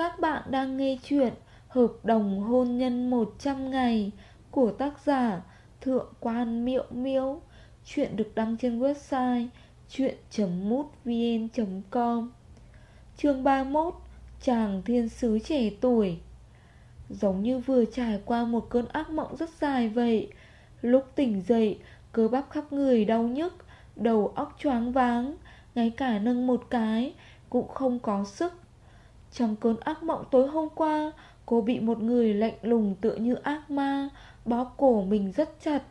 Các bạn đang nghe chuyện Hợp đồng hôn nhân 100 ngày của tác giả Thượng quan Miệu Miễu. Chuyện được đăng trên website chuyện.mútvn.com Chương 31 Chàng thiên sứ trẻ tuổi Giống như vừa trải qua một cơn ác mộng rất dài vậy, Lúc tỉnh dậy, Cơ bắp khắp người đau nhức, Đầu óc choáng váng, Ngay cả nâng một cái Cũng không có sức trong cơn ác mộng tối hôm qua, Cô bị một người lạnh lùng tựa như ác ma, bó cổ mình rất chặt.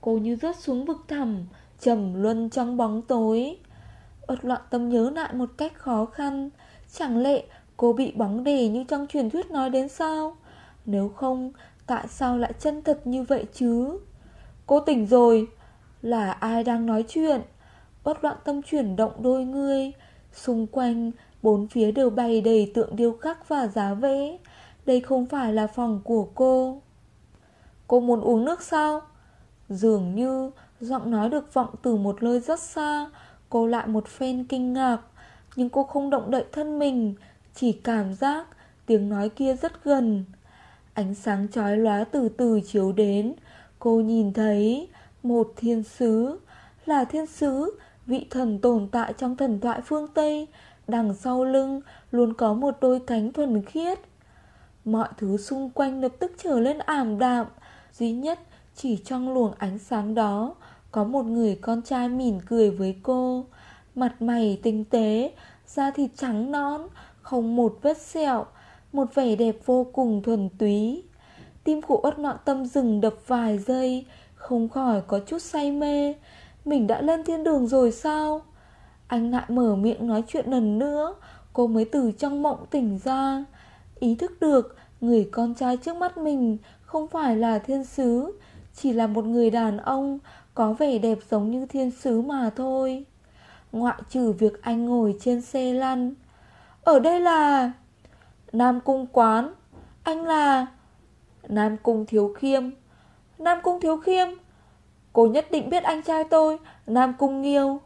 Cô như rớt xuống vực thẳm, trầm luân trong bóng tối. Ất loạn tâm nhớ lại một cách khó khăn. Chẳng lẽ cô bị bóng đè như trong truyền thuyết nói đến sao? Nếu không, Tại sao lại chân thật như vậy chứ? Cô tỉnh rồi. Là ai đang nói chuyện? Bất loạn tâm chuyển động đôi người. Xung quanh Bốn phía đều bày đầy tượng điêu khắc và giá vẽ Đây không phải là phòng của cô. Cô muốn uống nước sao? Dường như Giọng nói được vọng từ một nơi rất xa. Cô lại một phen kinh ngạc, Nhưng cô không động đậy thân mình, Chỉ cảm giác Tiếng nói kia rất gần. Ánh sáng chói lóa từ từ chiếu đến. Cô nhìn thấy Một thiên sứ, Là thiên sứ, Vị thần tồn tại trong thần thoại phương Tây Đằng sau lưng Luôn có một đôi cánh thuần khiết. Mọi thứ xung quanh lập tức trở lên ảm đạm. Duy nhất, chỉ trong luồng ánh sáng đó, Có một người con trai mỉm cười với cô. Mặt mày tinh tế, Da thịt trắng non Không một vết sẹo, Một vẻ đẹp vô cùng thuần túy. Tim của Uất nọn tâm dừng đập vài giây, Không khỏi có chút say mê. Mình đã lên thiên đường rồi sao? Anh lại mở miệng nói chuyện lần nữa. Cô mới từ trong mộng tỉnh ra. Ý thức được, Người con trai trước mắt mình Không phải là thiên sứ, Chỉ là một người đàn ông, Có vẻ đẹp giống như thiên sứ mà thôi. Ngoại trừ việc anh ngồi trên xe lăn. Ở đây là Nam Cung Quán. Anh là Nam Cung Thiếu Khiêm. Nam Cung Thiếu Khiêm, Cô nhất định biết anh trai tôi, Nam Cung Nghiêu.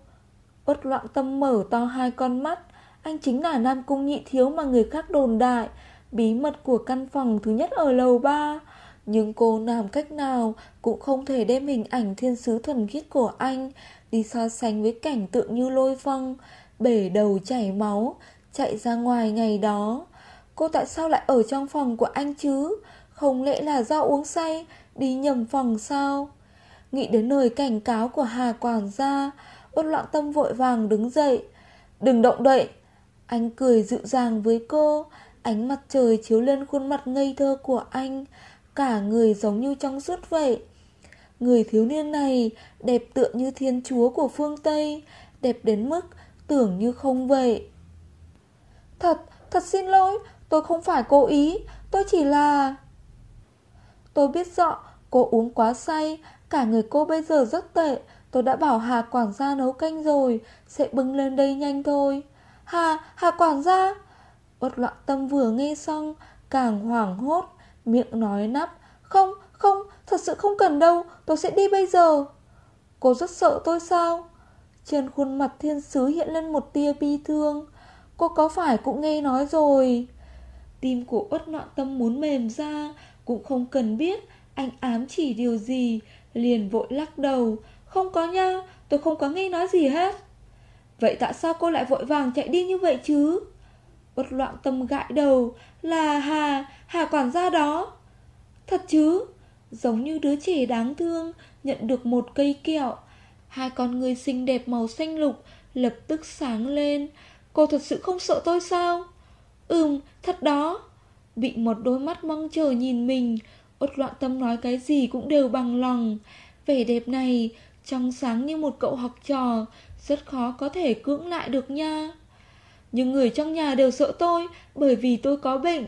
Bất loạn tâm mở to hai con mắt. Anh chính là Nam Cung Nhị Thiếu mà người khác đồn đại. Bí mật của căn phòng thứ nhất ở lầu ba. Nhưng cô làm cách nào Cũng không thể đem hình ảnh thiên sứ thuần khiết của anh Đi so sánh với cảnh tượng như lôi phong Bể đầu chảy máu, Chạy ra ngoài ngày đó. Cô tại sao lại ở trong phòng của anh chứ? Không lẽ là do uống say, Đi nhầm phòng sao? Nghĩ đến lời cảnh cáo của Hà Quản gia Ôn loạn tâm vội vàng đứng dậy. Đừng động đậy. Anh cười dịu dàng với cô. Ánh mặt trời chiếu lên khuôn mặt ngây thơ của anh. Cả người giống như trong suốt vậy. Người thiếu niên này đẹp tựa như thiên chúa của phương Tây Đẹp đến mức tưởng như không vậy. Thật, thật xin lỗi Tôi không phải cố ý Tôi chỉ là... Tôi biết rõ cô uống quá say Cả người cô bây giờ rất tệ Tôi đã bảo Hà quản gia nấu canh rồi Sẽ bưng lên đây nhanh thôi. Hà, Hà quản gia! Uất loạn tâm vừa nghe xong Càng hoảng hốt Miệng nói nắp Không, không, thật sự không cần đâu Tôi sẽ đi bây giờ. Cô rất sợ tôi sao? Trên khuôn mặt thiên sứ hiện lên một tia bi thương. Cô có phải cũng nghe nói rồi? Tim của uất loạn tâm muốn mềm ra Cũng không cần biết Anh ám chỉ điều gì Liền vội lắc đầu. Không có nha, tôi không có nghe nói gì hết. Vậy tại sao cô lại vội vàng chạy đi như vậy chứ? Bất loạn tâm gãi đầu Là Hà, Hà quản gia đó. Thật chứ Giống như đứa trẻ đáng thương Nhận được một cây kẹo. Hai con người xinh đẹp màu xanh lục Lập tức sáng lên. Cô thật sự không sợ tôi sao? Ừm, thật đó. Bị một đôi mắt mong chờ nhìn mình Út loạn tâm nói cái gì cũng đều bằng lòng. Vẻ đẹp này trong sáng như một cậu học trò, Rất khó có thể cưỡng lại được nha. Nhưng người trong nhà đều sợ tôi, Bởi vì tôi có bệnh.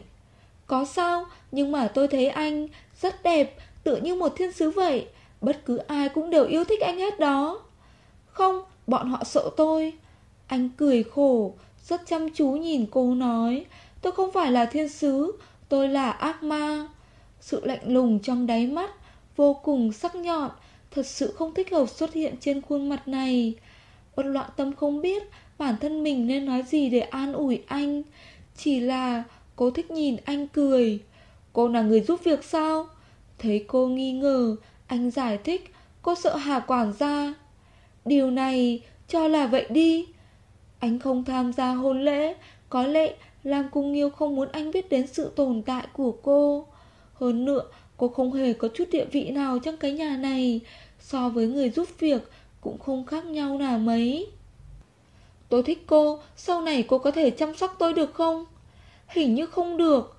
Có sao, Nhưng mà tôi thấy anh Rất đẹp, Tựa như một thiên sứ vậy. Bất cứ ai cũng đều yêu thích anh hết đó. Không, Bọn họ sợ tôi. Anh cười khổ, Rất chăm chú nhìn cô nói, Tôi không phải là thiên sứ, Tôi là ác ma. Sự lạnh lùng trong đáy mắt Vô cùng sắc nhọn Thật sự không thích hợp xuất hiện trên khuôn mặt này. Bất loạn tâm không biết Bản thân mình nên nói gì để an ủi anh. Chỉ là Cô thích nhìn anh cười. Cô là người giúp việc sao? Thấy cô nghi ngờ, Anh giải thích, Cô sợ Hà quản gia. Điều này, cho là vậy đi. Anh không tham gia hôn lễ, Có lẽ Lam Cung Nghiêu không muốn anh biết đến sự tồn tại của cô. Hơn nữa Cô không hề có chút địa vị nào trong cái nhà này. So với người giúp việc, Cũng không khác nhau nào mấy. Tôi thích cô, Sau này cô có thể chăm sóc tôi được không? Hình như không được.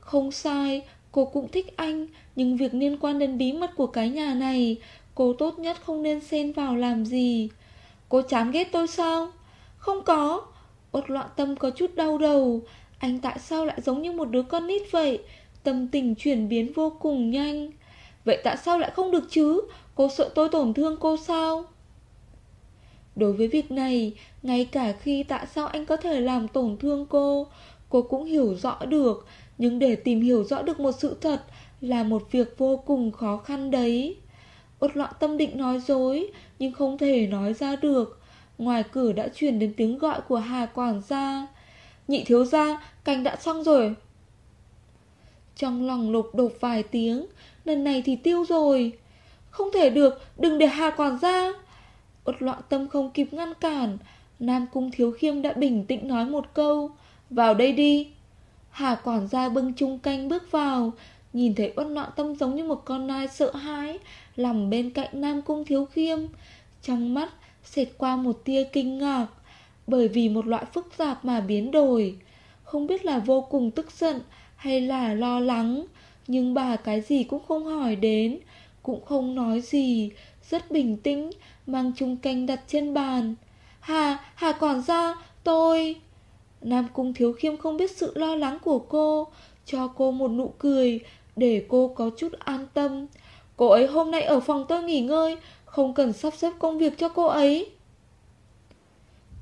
Không sai, Cô cũng thích anh, Nhưng việc liên quan đến bí mật của cái nhà này, Cô tốt nhất không nên xen vào làm gì. Cô chán ghét tôi sao? Không có. Ốt loạn tâm có chút đau đầu. Anh tại sao lại giống như một đứa con nít vậy? Tâm tình chuyển biến vô cùng nhanh. Vậy tại sao lại không được chứ? Cô sợ tôi tổn thương cô sao? Đối với việc này, Ngay cả khi tại sao anh có thể làm tổn thương cô Cô cũng hiểu rõ được. Nhưng để tìm hiểu rõ được một sự thật Là một việc vô cùng khó khăn đấy. Út loạn tâm định nói dối, Nhưng không thể nói ra được. Ngoài cửa đã truyền đến tiếng gọi của Hà Quản gia. Nhị thiếu gia, Canh đã xong rồi. Trong lòng lục đột vài tiếng. Lần này thì tiêu rồi. Không thể được, Đừng để Hà Quản gia. Út loạn tâm không kịp ngăn cản. Nam Cung Thiếu Khiêm đã bình tĩnh nói một câu. Vào đây đi. Hà quản gia bưng chung canh bước vào. Nhìn thấy uất loạn tâm giống như một con nai sợ hãi Nằm bên cạnh Nam Cung Thiếu Khiêm. Trong mắt, xẹt qua một tia kinh ngạc. Bởi vì một loại phức tạp mà biến đổi. Không biết là vô cùng tức giận hay là lo lắng. Nhưng bà cái gì cũng không hỏi đến Cũng không nói gì. Rất bình tĩnh Mang chung canh đặt trên bàn. Hà, Hà quản gia, tôi. Nam Cung Thiếu Khiêm không biết sự lo lắng của cô Cho cô một nụ cười Để cô có chút an tâm. Cô ấy hôm nay ở phòng tôi nghỉ ngơi Không cần sắp xếp công việc cho cô ấy.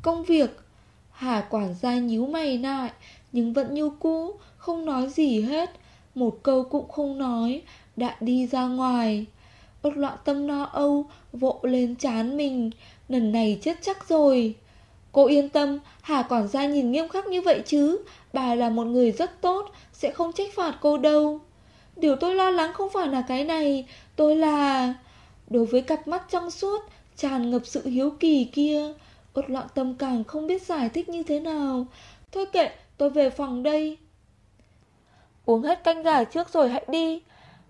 Công việc? Hà quản gia nhíu mày lại nhưng vẫn như cũ, Không nói gì hết. Một câu cũng không nói, Đã đi ra ngoài. Ước loạn tâm no âu, Vộ lên chán mình. Lần này chết chắc rồi. Cô yên tâm, Hà quản gia nhìn nghiêm khắc như vậy chứ? Bà là một người rất tốt, Sẽ không trách phạt cô đâu. Điều tôi lo lắng không phải là cái này, Tôi là Đối với cặp mắt trong suốt, Tràn ngập sự hiếu kỳ kia Ốt loạn tâm càng không biết giải thích như thế nào. Thôi kệ tôi về phòng đây. Uống hết canh gà trước rồi hãy đi.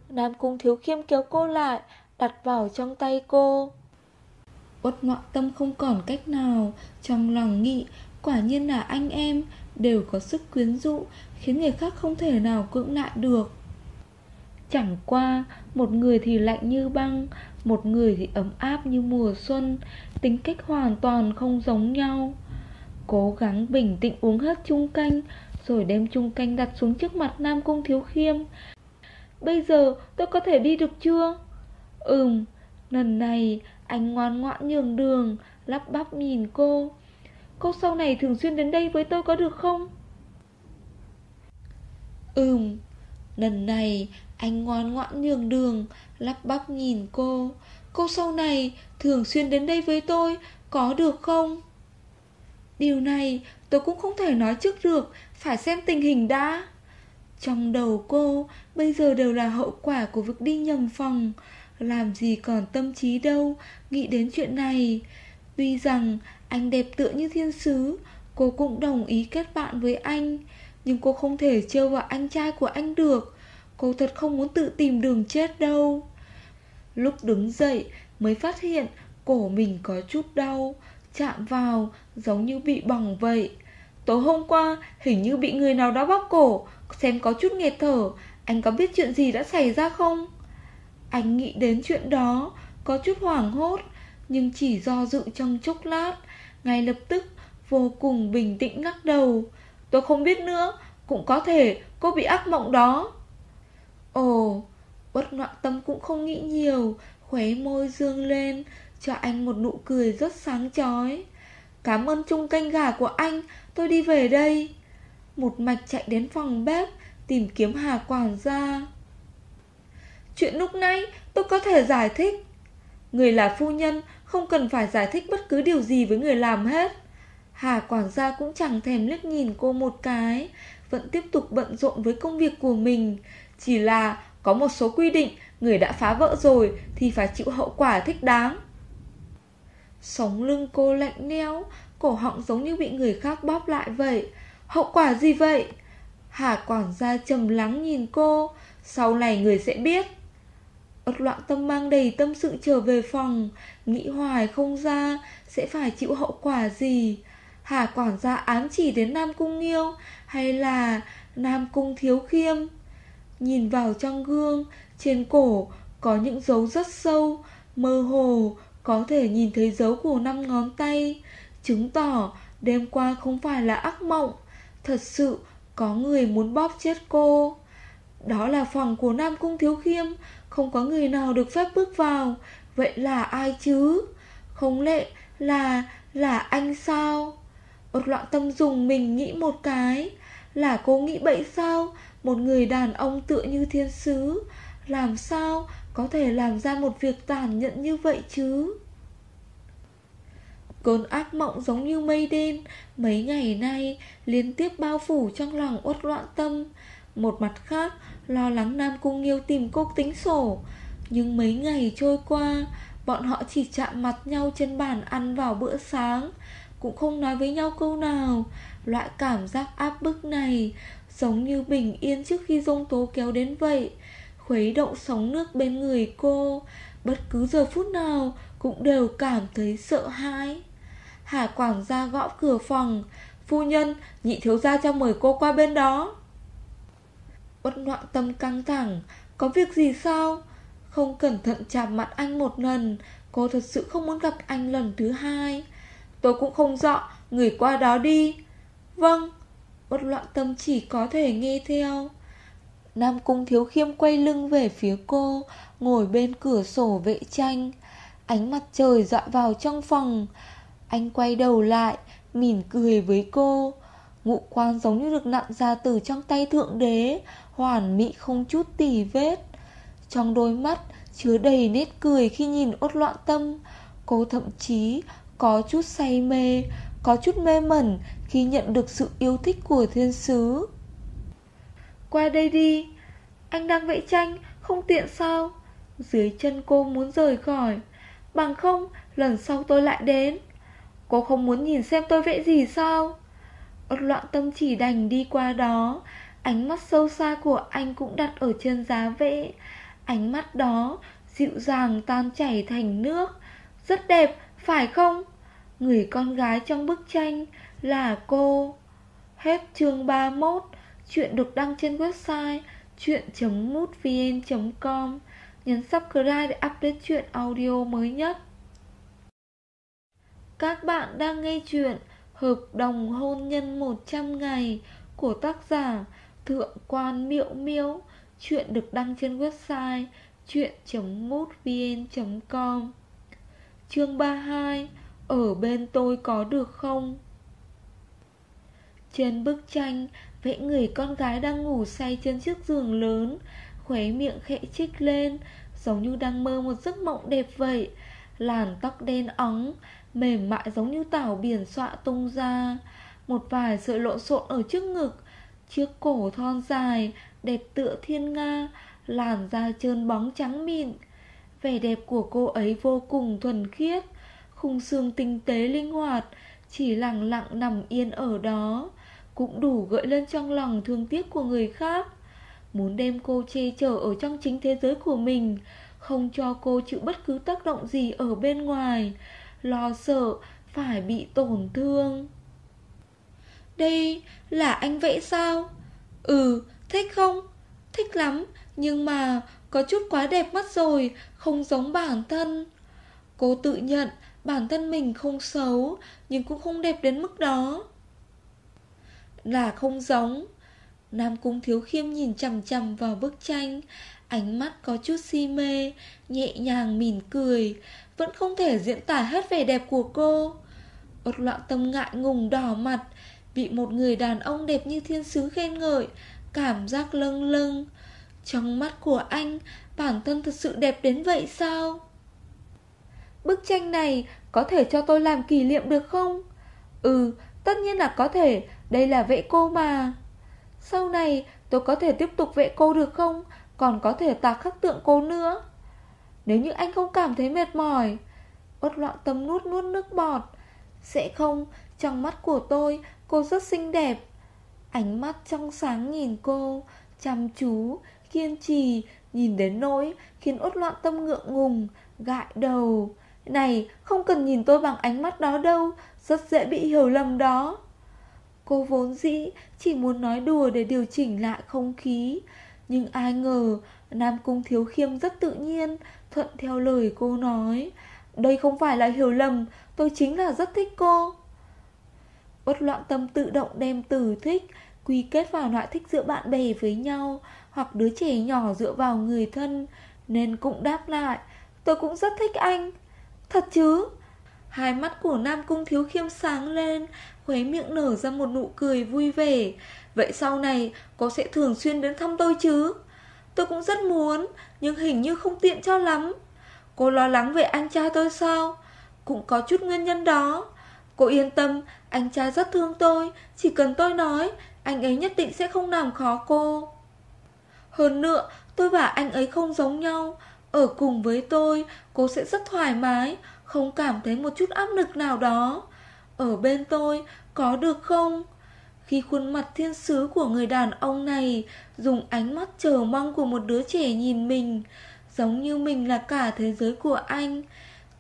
Nam Cung Thiếu Khiêm kéo cô lại Đặt vào trong tay cô. Uất ngọ tâm không còn cách nào. Trong lòng nghĩ Quả nhiên là anh em Đều có sức quyến rũ Khiến người khác không thể nào cưỡng lại được. Chẳng qua Một người thì lạnh như băng Một người thì ấm áp như mùa xuân Tính cách hoàn toàn không giống nhau Cố gắng bình tĩnh uống hết chung canh Rồi đem chung canh đặt xuống trước mặt Nam Cung Thiếu Khiêm Bây giờ tôi có thể đi được chưa? Ừm, lần này anh ngoan ngoãn nhường đường Lắp bắp nhìn cô Cô sau này thường xuyên đến đây với tôi có được không? Ừm Lần này anh ngoan ngoãn nhường đường Lắp bắp nhìn cô Cô sau này thường xuyên đến đây với tôi Có được không? Điều này tôi cũng không thể nói trước được, Phải xem tình hình đã. Trong đầu cô, Bây giờ đều là hậu quả của việc đi nhầm phòng. Làm gì còn tâm trí đâu, Nghĩ đến chuyện này. Tuy rằng anh đẹp tựa như thiên sứ, Cô cũng đồng ý kết bạn với anh, Nhưng cô không thể trêu vào anh trai của anh được. Cô thật không muốn tự tìm đường chết đâu. Lúc đứng dậy, mới phát hiện cổ mình có chút đau Chạm vào, giống như bị bỏng vậy. Tối hôm qua, hình như bị người nào đó bóp cổ, Xem có chút nghẹt thở. Anh có biết chuyện gì đã xảy ra không? Anh nghĩ đến chuyện đó, Có chút hoảng hốt, Nhưng chỉ do dự trong chốc lát, Ngay lập tức vô cùng bình tĩnh lắc đầu. Tôi không biết nữa, Cũng có thể cô bị ác mộng đó. Ồ Bất ngoạn tâm cũng không nghĩ nhiều Khóe môi dương lên cho anh một nụ cười rất sáng chói. Cảm ơn chung canh gà của anh Tôi đi về đây. Một mạch chạy đến phòng bếp Tìm kiếm Hà quản gia Chuyện lúc nãy tôi có thể giải thích. Người là phu nhân Không cần phải giải thích bất cứ điều gì với người làm hết. Hà quản gia cũng chẳng thèm liếc nhìn cô một cái vẫn tiếp tục bận rộn với công việc của mình. Chỉ là có một số quy định, người đã phá vỡ rồi thì phải chịu hậu quả thích đáng. Sống lưng cô lạnh lẽo, cổ họng giống như bị người khác bóp lại vậy. Hậu quả gì vậy? Hà quản gia trầm lắng nhìn cô, sau này người sẽ biết. Ất loạn tâm mang đầy tâm sự trở về phòng, nghĩ hoài không ra sẽ phải chịu hậu quả gì. Hà quản gia ám chỉ đến Nam Cung Nghiêu hay là Nam Cung Thiếu Khiêm. Nhìn vào trong gương, trên cổ có những dấu rất sâu, mơ hồ, có thể nhìn thấy dấu của năm ngón tay, chứng tỏ đêm qua không phải là ác mộng, thật sự có người muốn bóp chết cô. Đó là phòng của Nam Cung Thiếu Khiêm, không có người nào được phép bước vào, vậy là ai chứ? Không lẽ là, là anh sao? Một loạn tâm dùng mình nghĩ một cái, là cô nghĩ bậy sao? Một người đàn ông tựa như thiên sứ, làm sao có thể làm ra một việc tàn nhẫn như vậy chứ? Cơn ác mộng giống như mây đen, Mấy ngày nay liên tiếp bao phủ trong lòng uất loạn tâm. Một mặt khác, lo lắng Nam Cung Nghiêu tìm cô tính sổ. Nhưng mấy ngày trôi qua, Bọn họ chỉ chạm mặt nhau trên bàn ăn vào bữa sáng. Cũng không nói với nhau câu nào. Loại cảm giác áp bức này Giống như bình yên trước khi dông tố kéo đến vậy. Khuấy động sóng nước bên người cô. Bất cứ giờ phút nào Cũng đều cảm thấy sợ hãi. Hà quản gia gõ cửa phòng. Phu nhân, nhị thiếu gia cho mời cô qua bên đó. Bất loạn tâm căng thẳng. Có việc gì sao? Không cẩn thận chạm mặt anh một lần. Cô thật sự không muốn gặp anh lần thứ hai. Tôi cũng không rõ. Người qua đó đi. Vâng. Bất loạn tâm chỉ có thể nghe theo. Nam Cung Thiếu Khiêm quay lưng về phía cô, Ngồi bên cửa sổ vệ tranh. Ánh mặt trời dọa vào trong phòng. Anh quay đầu lại, Mỉm cười với cô. Ngụ quan giống như được nặn ra từ trong tay thượng đế, Hoàn mỹ không chút tỉ vết. Trong đôi mắt chứa đầy nét cười khi nhìn ốt loạn tâm, Cô thậm chí có chút say mê, Có chút mê mẩn khi nhận được sự yêu thích của thiên sứ. Qua đây đi. Anh đang vẽ tranh Không tiện sao? Dưới chân cô muốn rời khỏi. Bằng không lần sau tôi lại đến. Cô không muốn nhìn xem tôi vẽ gì sao? Ốt loạn tâm chỉ đành đi qua đó. Ánh mắt sâu xa của anh cũng đặt ở trên giá vẽ. Ánh mắt đó dịu dàng tan chảy thành nước. Rất đẹp, phải không? Người con gái trong bức tranh là cô. Hết chương 31 Chuyện được đăng trên website chuyện.mútvn.com Nhấn subscribe để update chuyện audio mới nhất. Các bạn đang nghe chuyện Hợp đồng hôn nhân 100 ngày của tác giả Thượng quan Miệu Miêu Chuyện được đăng trên website chuyện.mútvn.com Chương 32 Ở bên tôi có được không? Trên bức tranh Vẽ người con gái đang ngủ say trên chiếc giường lớn, Khóe miệng khẽ chích lên, Giống như đang mơ một giấc mộng đẹp vậy. Làn tóc đen óng, Mềm mại giống như tảo biển xọa tung ra. Một vài sợi lộn xộn ở trước ngực, Chiếc cổ thon dài, Đẹp tựa thiên nga, Làn da trơn bóng trắng mịn. Vẻ đẹp của cô ấy vô cùng thuần khiết, Khung xương tinh tế linh hoạt, Chỉ lặng lặng nằm yên ở đó. Cũng đủ gợi lên trong lòng thương tiếc của người khác Muốn đem cô che chở ở trong chính thế giới của mình Không cho cô chịu bất cứ tác động gì ở bên ngoài Lo sợ phải bị tổn thương Đây là anh vẽ sao? Ừ, thích không? Thích lắm, nhưng mà có chút quá đẹp mắt rồi, không giống bản thân. Cô tự nhận bản thân mình không xấu, nhưng cũng không đẹp đến mức đó. Là không giống. Nam Cung Thiếu Khiêm nhìn chằm chằm vào bức tranh, ánh mắt có chút si mê, nhẹ nhàng mỉm cười, vẫn không thể diễn tả hết vẻ đẹp của cô. Ốt loạn tâm ngại ngùng đỏ mặt, bị một người đàn ông đẹp như thiên sứ khen ngợi, cảm giác lâng lâng. Trong mắt của anh, bản thân thật sự đẹp đến vậy sao? Bức tranh này có thể cho tôi làm kỷ niệm được không? Ừ, tất nhiên là có thể, đây là vệ cô mà. Sau này, tôi có thể tiếp tục vệ cô được không? Còn có thể tạc khắc tượng cô nữa. Nếu như anh không cảm thấy mệt mỏi, Uất loạn tâm nuốt nuốt nước bọt. Sẽ không, Trong mắt của tôi, cô rất xinh đẹp. Ánh mắt trong sáng nhìn cô, Chăm chú, Kiên trì, Nhìn đến nỗi Khiến út loạn tâm ngượng ngùng Gại đầu. Này, không cần nhìn tôi bằng ánh mắt đó đâu, Rất dễ bị hiểu lầm đó. Cô vốn dĩ chỉ muốn nói đùa để điều chỉnh lại không khí. Nhưng ai ngờ, Nam Cung Thiếu Khiêm rất tự nhiên, Thuận theo lời cô nói, Đây không phải là hiểu lầm, Tôi chính là rất thích cô. Bất loạn tâm tự động đem từ thích Quy kết vào loại thích giữa bạn bè với nhau, Hoặc đứa trẻ nhỏ dựa vào người thân, Nên cũng đáp lại, Tôi cũng rất thích anh. Thật chứ? Hai mắt của Nam Cung Thiếu Khiêm sáng lên Khuấy miệng nở ra một nụ cười vui vẻ. Vậy sau này, có sẽ thường xuyên đến thăm tôi chứ? Tôi cũng rất muốn, Nhưng hình như không tiện cho lắm. Cô lo lắng về anh trai tôi sao? Cũng có chút nguyên nhân đó. Cô yên tâm, Anh trai rất thương tôi. Chỉ cần tôi nói, Anh ấy nhất định sẽ không làm khó cô. Hơn nữa, Tôi và anh ấy không giống nhau. Ở cùng với tôi, Cô sẽ rất thoải mái. Không cảm thấy một chút áp lực nào đó. Ở bên tôi, Có được không? Khi khuôn mặt thiên sứ của người đàn ông này Dùng ánh mắt chờ mong của một đứa trẻ nhìn mình, Giống như mình là cả thế giới của anh,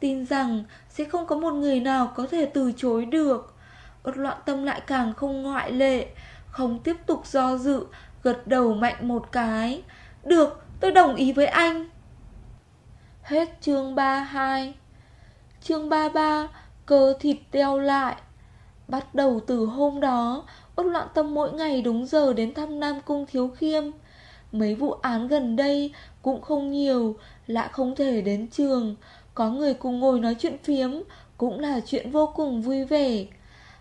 Tin rằng sẽ không có một người nào có thể từ chối được. Ốt loạn tâm lại càng không ngoại lệ, Không tiếp tục do dự, Gật đầu mạnh một cái. Được, tôi đồng ý với anh. Hết chương 32 Chương 33 Cơ thịt teo lại. Bắt đầu từ hôm đó Ốt loạn tâm mỗi ngày đúng giờ đến thăm Nam Cung Thiếu Khiêm. Mấy vụ án gần đây cũng không nhiều Lại không thể đến trường. Có người cùng ngồi nói chuyện phiếm, Cũng là chuyện vô cùng vui vẻ.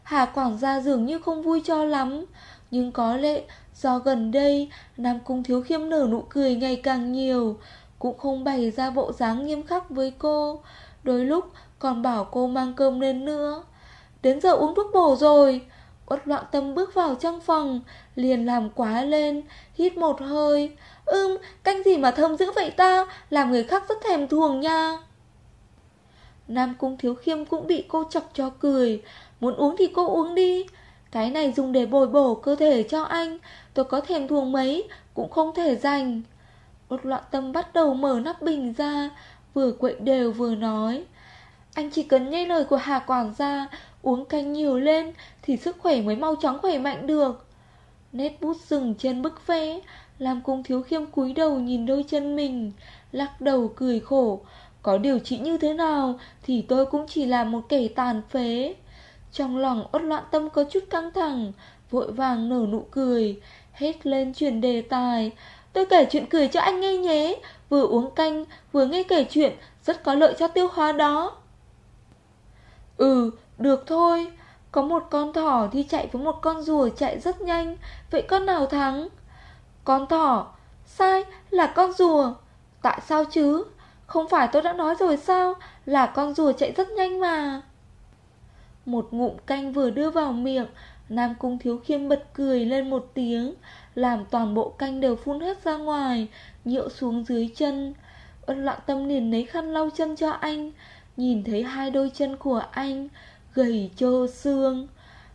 Hà quản gia dường như không vui cho lắm, Nhưng có lẽ do gần đây Nam Cung Thiếu Khiêm nở nụ cười ngày càng nhiều, Cũng không bày ra bộ dáng nghiêm khắc với cô. Đôi lúc còn bảo cô mang cơm lên nữa. Đến giờ uống thuốc bổ rồi. Uất loạn tâm bước vào trong phòng, Liền làm quá lên, Hít một hơi. Ưm, canh gì mà thơm dữ vậy ta? Làm người khác rất thèm thuồng nha. Nam Cung Thiếu Khiêm cũng bị cô chọc cho cười. Muốn uống thì cô uống đi. Cái này dùng để bồi bổ cơ thể cho anh. Tôi có thèm thuồng mấy, Cũng không thể dành. Một loạn tâm bắt đầu mở nắp bình ra. Vừa quậy đều vừa nói. Anh chỉ cần nghe lời của Hà Quản gia Uống canh nhiều lên Thì sức khỏe mới mau chóng khỏe mạnh được. Nét bút dừng trên bức vẽ, Làm cung thiếu khiêm cúi đầu nhìn đôi chân mình, Lắc đầu cười khổ. Có điều trị như thế nào Thì tôi cũng chỉ là một kẻ tàn phế. Trong lòng ốt loạn tâm có chút căng thẳng, Vội vàng nở nụ cười Hết lên chuyển đề tài. Tôi kể chuyện cười cho anh nghe nhé, Vừa uống canh, vừa nghe kể chuyện, Rất có lợi cho tiêu hóa đó. Ừ được thôi. Có một con thỏ thì chạy với một con rùa chạy rất nhanh. Vậy con nào thắng? Con thỏ. Sai, là con rùa. Tại sao chứ? Không phải tôi đã nói rồi sao? Là con rùa chạy rất nhanh mà. Một ngụm canh vừa đưa vào miệng, Nam Cung Thiếu Khiêm bật cười lên một tiếng, Làm toàn bộ canh đều phun hết ra ngoài, Nhựa xuống dưới chân. Ân loạn tâm liền lấy khăn lau chân cho anh. Nhìn thấy hai đôi chân của anh Gầy trơ xương.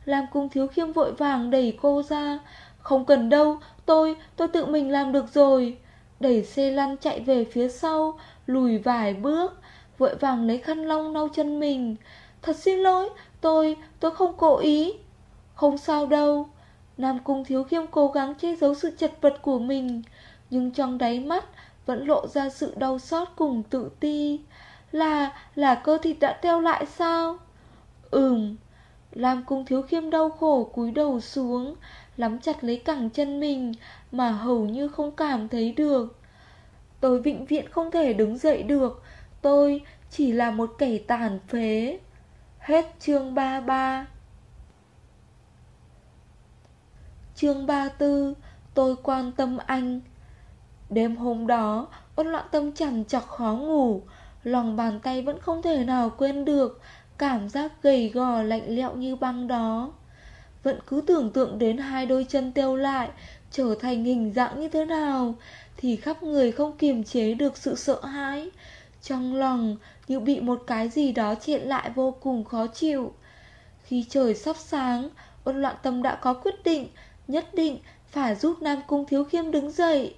Làm Cung Thiếu Khiêm vội vàng đẩy cô ra. Không cần đâu Tôi, tôi tự mình làm được rồi. Đẩy xe lăn chạy về phía sau Lùi vài bước Vội vàng lấy khăn lông lau chân mình. Thật xin lỗi Tôi, tôi không cố ý. Không sao đâu. Nam Cung Thiếu Khiêm cố gắng che giấu sự chật vật của mình Nhưng trong đáy mắt Vẫn lộ ra sự đau xót cùng tự ti. Là, là cơ thịt đã teo lại sao? Ừm Lam Cung Thiếu Khiêm đau khổ cúi đầu xuống Lắm chặt lấy cẳng chân mình Mà hầu như không cảm thấy được. Tôi vĩnh viễn không thể đứng dậy được Tôi chỉ là một kẻ tàn phế. Hết chương 33 Chương 34 Tôi quan tâm anh. Đêm hôm đó Ôn loạn tâm chẳng chọc khó ngủ Lòng bàn tay vẫn không thể nào quên được Cảm giác gầy gò lạnh lẽo như băng đó. Vẫn cứ tưởng tượng đến hai đôi chân teo lại, trở thành hình dạng như thế nào, Thì khắp người không kiềm chế được sự sợ hãi. Trong lòng, như bị một cái gì đó triện lại vô cùng khó chịu. Khi trời sắp sáng Ôn loạn tâm đã có quyết định, Nhất định phải giúp Nam Cung Thiếu Khiêm đứng dậy.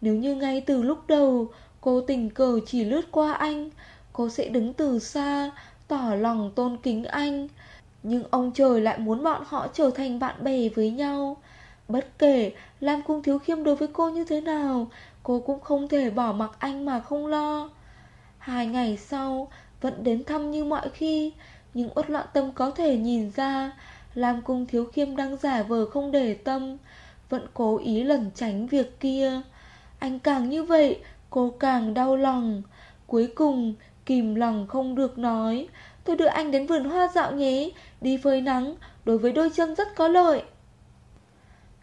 Nếu như ngay từ lúc đầu Cô tình cờ chỉ lướt qua anh. Cô sẽ đứng từ xa, Tỏ lòng tôn kính anh. Nhưng ông trời lại muốn bọn họ trở thành bạn bè với nhau. Bất kể Lam Cung Thiếu Khiêm đối với cô như thế nào, Cô cũng không thể bỏ mặc anh mà không lo. Hai ngày sau, Vẫn đến thăm như mọi khi, Nhưng uất loạn tâm có thể nhìn ra, Lam Cung Thiếu Khiêm đang giả vờ không để tâm, Vẫn cố ý lẩn tránh việc kia. Anh càng như vậy Cô càng đau lòng. Cuối cùng kìm lòng không được nói Tôi đưa anh đến vườn hoa dạo nhé Đi phơi nắng Đối với đôi chân rất có lợi.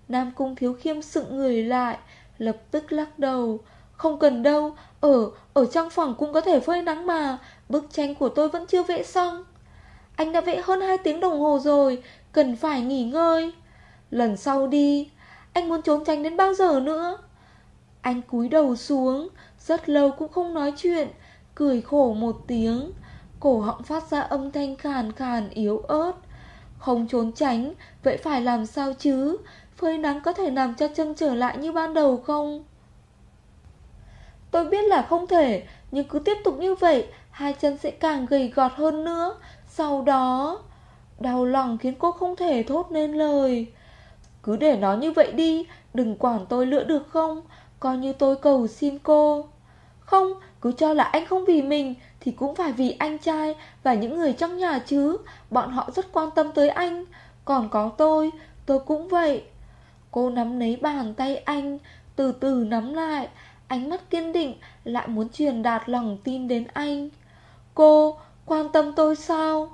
Nam Cung Thiếu Khiêm sững người lại Lập tức lắc đầu. Không cần đâu Ở, ở trong phòng cũng có thể phơi nắng mà Bức tranh của tôi vẫn chưa vẽ xong. Anh đã vẽ hơn 2 tiếng đồng hồ rồi Cần phải nghỉ ngơi. Lần sau đi Anh muốn trốn tránh đến bao giờ nữa? Anh cúi đầu xuống, Rất lâu cũng không nói chuyện, Cười khổ một tiếng. Cổ họng phát ra âm thanh khàn khàn yếu ớt. Không trốn tránh, Vậy phải làm sao chứ? Phơi nắng có thể làm cho chân trở lại như ban đầu không? Tôi biết là không thể, Nhưng cứ tiếp tục như vậy, Hai chân sẽ càng gầy gọt hơn nữa. Sau đó, Đau lòng khiến cô không thể thốt nên lời. Cứ để nó như vậy đi, Đừng quản tôi lựa được không? Coi như tôi cầu xin cô. Không, cứ cho là anh không vì mình Thì cũng phải vì anh trai Và những người trong nhà chứ. Bọn họ rất quan tâm tới anh. Còn có tôi, tôi cũng vậy. Cô nắm lấy bàn tay anh Từ từ nắm lại. Ánh mắt kiên định Lại muốn truyền đạt lòng tin đến anh. Cô quan tâm tôi sao?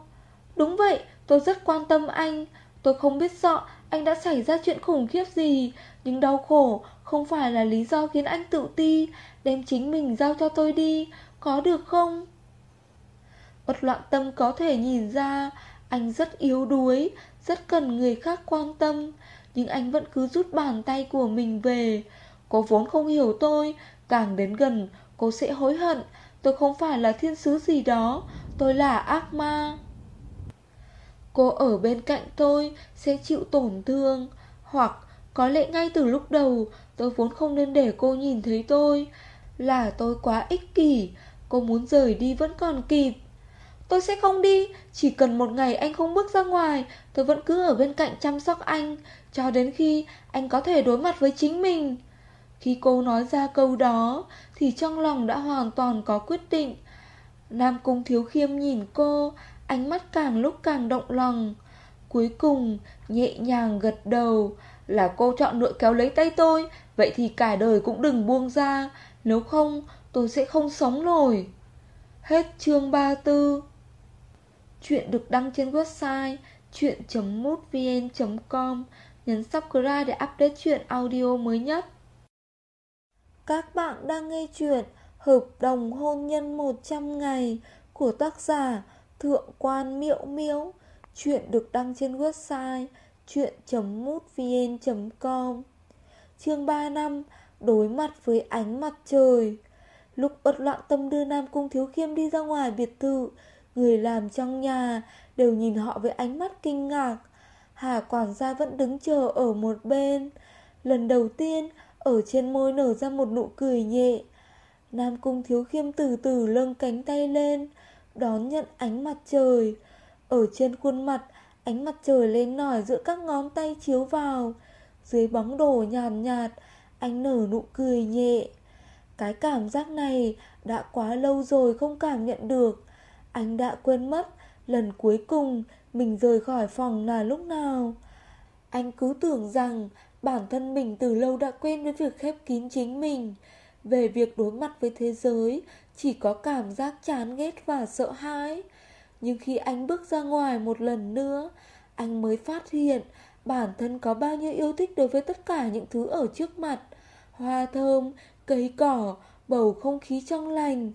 Đúng vậy tôi rất quan tâm anh. Tôi không biết rõ anh đã xảy ra chuyện khủng khiếp gì Nhưng đau khổ không phải là lý do khiến anh tự ti, Đem chính mình giao cho tôi đi, Có được không? Bất loạn tâm có thể nhìn ra, Anh rất yếu đuối, Rất cần người khác quan tâm, Nhưng anh vẫn cứ rút bàn tay của mình về. Cô vốn không hiểu tôi, Càng đến gần, cô sẽ hối hận. Tôi không phải là thiên sứ gì đó, Tôi là ác ma. Cô ở bên cạnh tôi Sẽ chịu tổn thương, Hoặc có lẽ ngay từ lúc đầu Tôi vốn không nên để cô nhìn thấy tôi. Là tôi quá ích kỷ, Cô muốn rời đi vẫn còn kịp. Tôi sẽ không đi, Chỉ cần một ngày anh không bước ra ngoài, Tôi vẫn cứ ở bên cạnh chăm sóc anh, Cho đến khi anh có thể đối mặt với chính mình. Khi cô nói ra câu đó, Thì trong lòng đã hoàn toàn có quyết định. Nam Cung Thiếu Khiêm nhìn cô, Ánh mắt càng lúc càng động lòng. Cuối cùng, nhẹ nhàng gật đầu. Là cô chọn lựa kéo lấy tay tôi. Vậy thì cả đời cũng đừng buông ra. Nếu không, tôi sẽ không sống nổi. Hết chương 34 Chuyện được đăng trên website chuyện.mútvn.com Nhấn subscribe để update chuyện audio mới nhất. Các bạn đang nghe chuyện Hợp đồng hôn nhân 100 ngày của tác giả Thượng quan miệu miễu. Chuyện được đăng trên website chuyện.mútvn.com Chương 3 năm, Đối mặt với ánh mặt trời. Lúc bất loạn tâm đưa Nam Cung Thiếu Khiêm đi ra ngoài biệt thự, Người làm trong nhà Đều nhìn họ với ánh mắt kinh ngạc. Hà quản gia vẫn đứng chờ ở một bên. Lần đầu tiên, Ở trên môi nở ra một nụ cười nhẹ. Nam Cung Thiếu Khiêm từ từ lâng cánh tay lên, Đón nhận ánh mặt trời. Ở trên khuôn mặt Ánh mặt trời lên nổi giữa các ngón tay chiếu vào. Dưới bóng đổ nhàn nhạt, nhạt Anh nở nụ cười nhẹ. Cái cảm giác này Đã quá lâu rồi không cảm nhận được. Anh đã quên mất Lần cuối cùng Mình rời khỏi phòng là lúc nào. Anh cứ tưởng rằng Bản thân mình từ lâu đã quen với việc khép kín chính mình. Về việc đối mặt với thế giới Chỉ có cảm giác chán ghét và sợ hãi. Nhưng khi anh bước ra ngoài một lần nữa Anh mới phát hiện Bản thân có bao nhiêu yêu thích đối với tất cả những thứ ở trước mặt. Hoa thơm, cây cỏ, bầu không khí trong lành.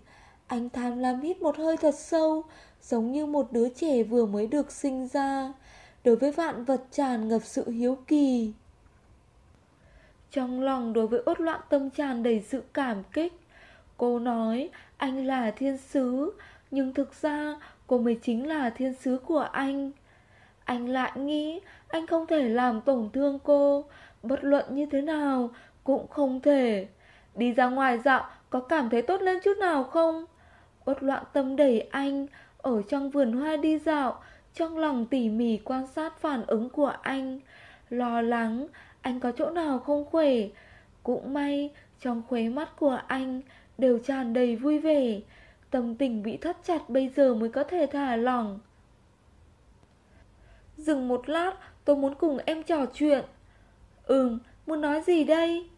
Anh tham lam hít một hơi thật sâu Giống như một đứa trẻ vừa mới được sinh ra Đối với vạn vật tràn ngập sự hiếu kỳ. Trong lòng đối với ốt loạn tâm tràn đầy sự cảm kích Cô nói anh là thiên sứ Nhưng thực ra cô mới chính là thiên sứ của anh. Anh lại nghĩ, anh không thể làm tổn thương cô. Bất luận như thế nào, cũng không thể. Đi ra ngoài dạo, có cảm thấy tốt lên chút nào không? Bất loạn tâm đẩy anh, Ở trong vườn hoa đi dạo, Trong lòng tỉ mỉ quan sát phản ứng của anh. Lo lắng, Anh có chỗ nào không khỏe? Cũng may, Trong khuế mắt của anh, Đều tràn đầy vui vẻ. Tâm tình bị thắt chặt bây giờ mới có thể thả lỏng. Dừng một lát Tôi muốn cùng em trò chuyện. Ừm, muốn nói gì đây?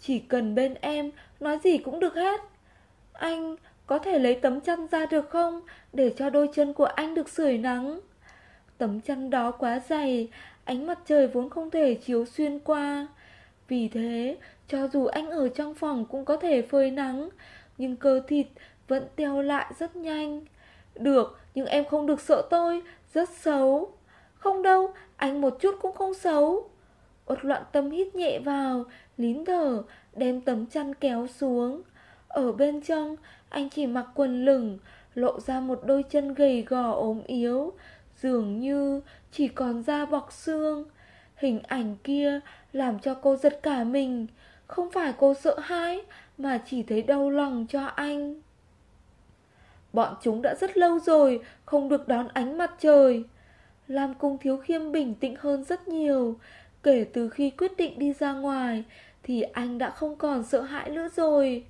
Chỉ cần bên em Nói gì cũng được hết. Anh có thể lấy tấm chăn ra được không? Để cho đôi chân của anh được sưởi nắng. Tấm chăn đó quá dày Ánh mặt trời vốn không thể chiếu xuyên qua. Vì thế Cho dù anh ở trong phòng cũng có thể phơi nắng Nhưng cơ thịt vẫn teo lại rất nhanh. Được, Nhưng em không được sợ tôi, Rất xấu. Không đâu, Anh một chút cũng không xấu. Ốt loạn tâm hít nhẹ vào Lín thở, Đem tấm chăn kéo xuống. Ở bên trong, Anh chỉ mặc quần lửng, Lộ ra một đôi chân gầy gò ốm yếu, Dường như chỉ còn da bọc xương. Hình ảnh kia làm cho cô giật cả mình. Không phải cô sợ hãi, Mà chỉ thấy đau lòng cho anh. Bọn chúng đã rất lâu rồi Không được đón ánh mặt trời. Lam Cung Thiếu Khiêm bình tĩnh hơn rất nhiều. Kể từ khi quyết định đi ra ngoài, Thì anh đã không còn sợ hãi nữa rồi.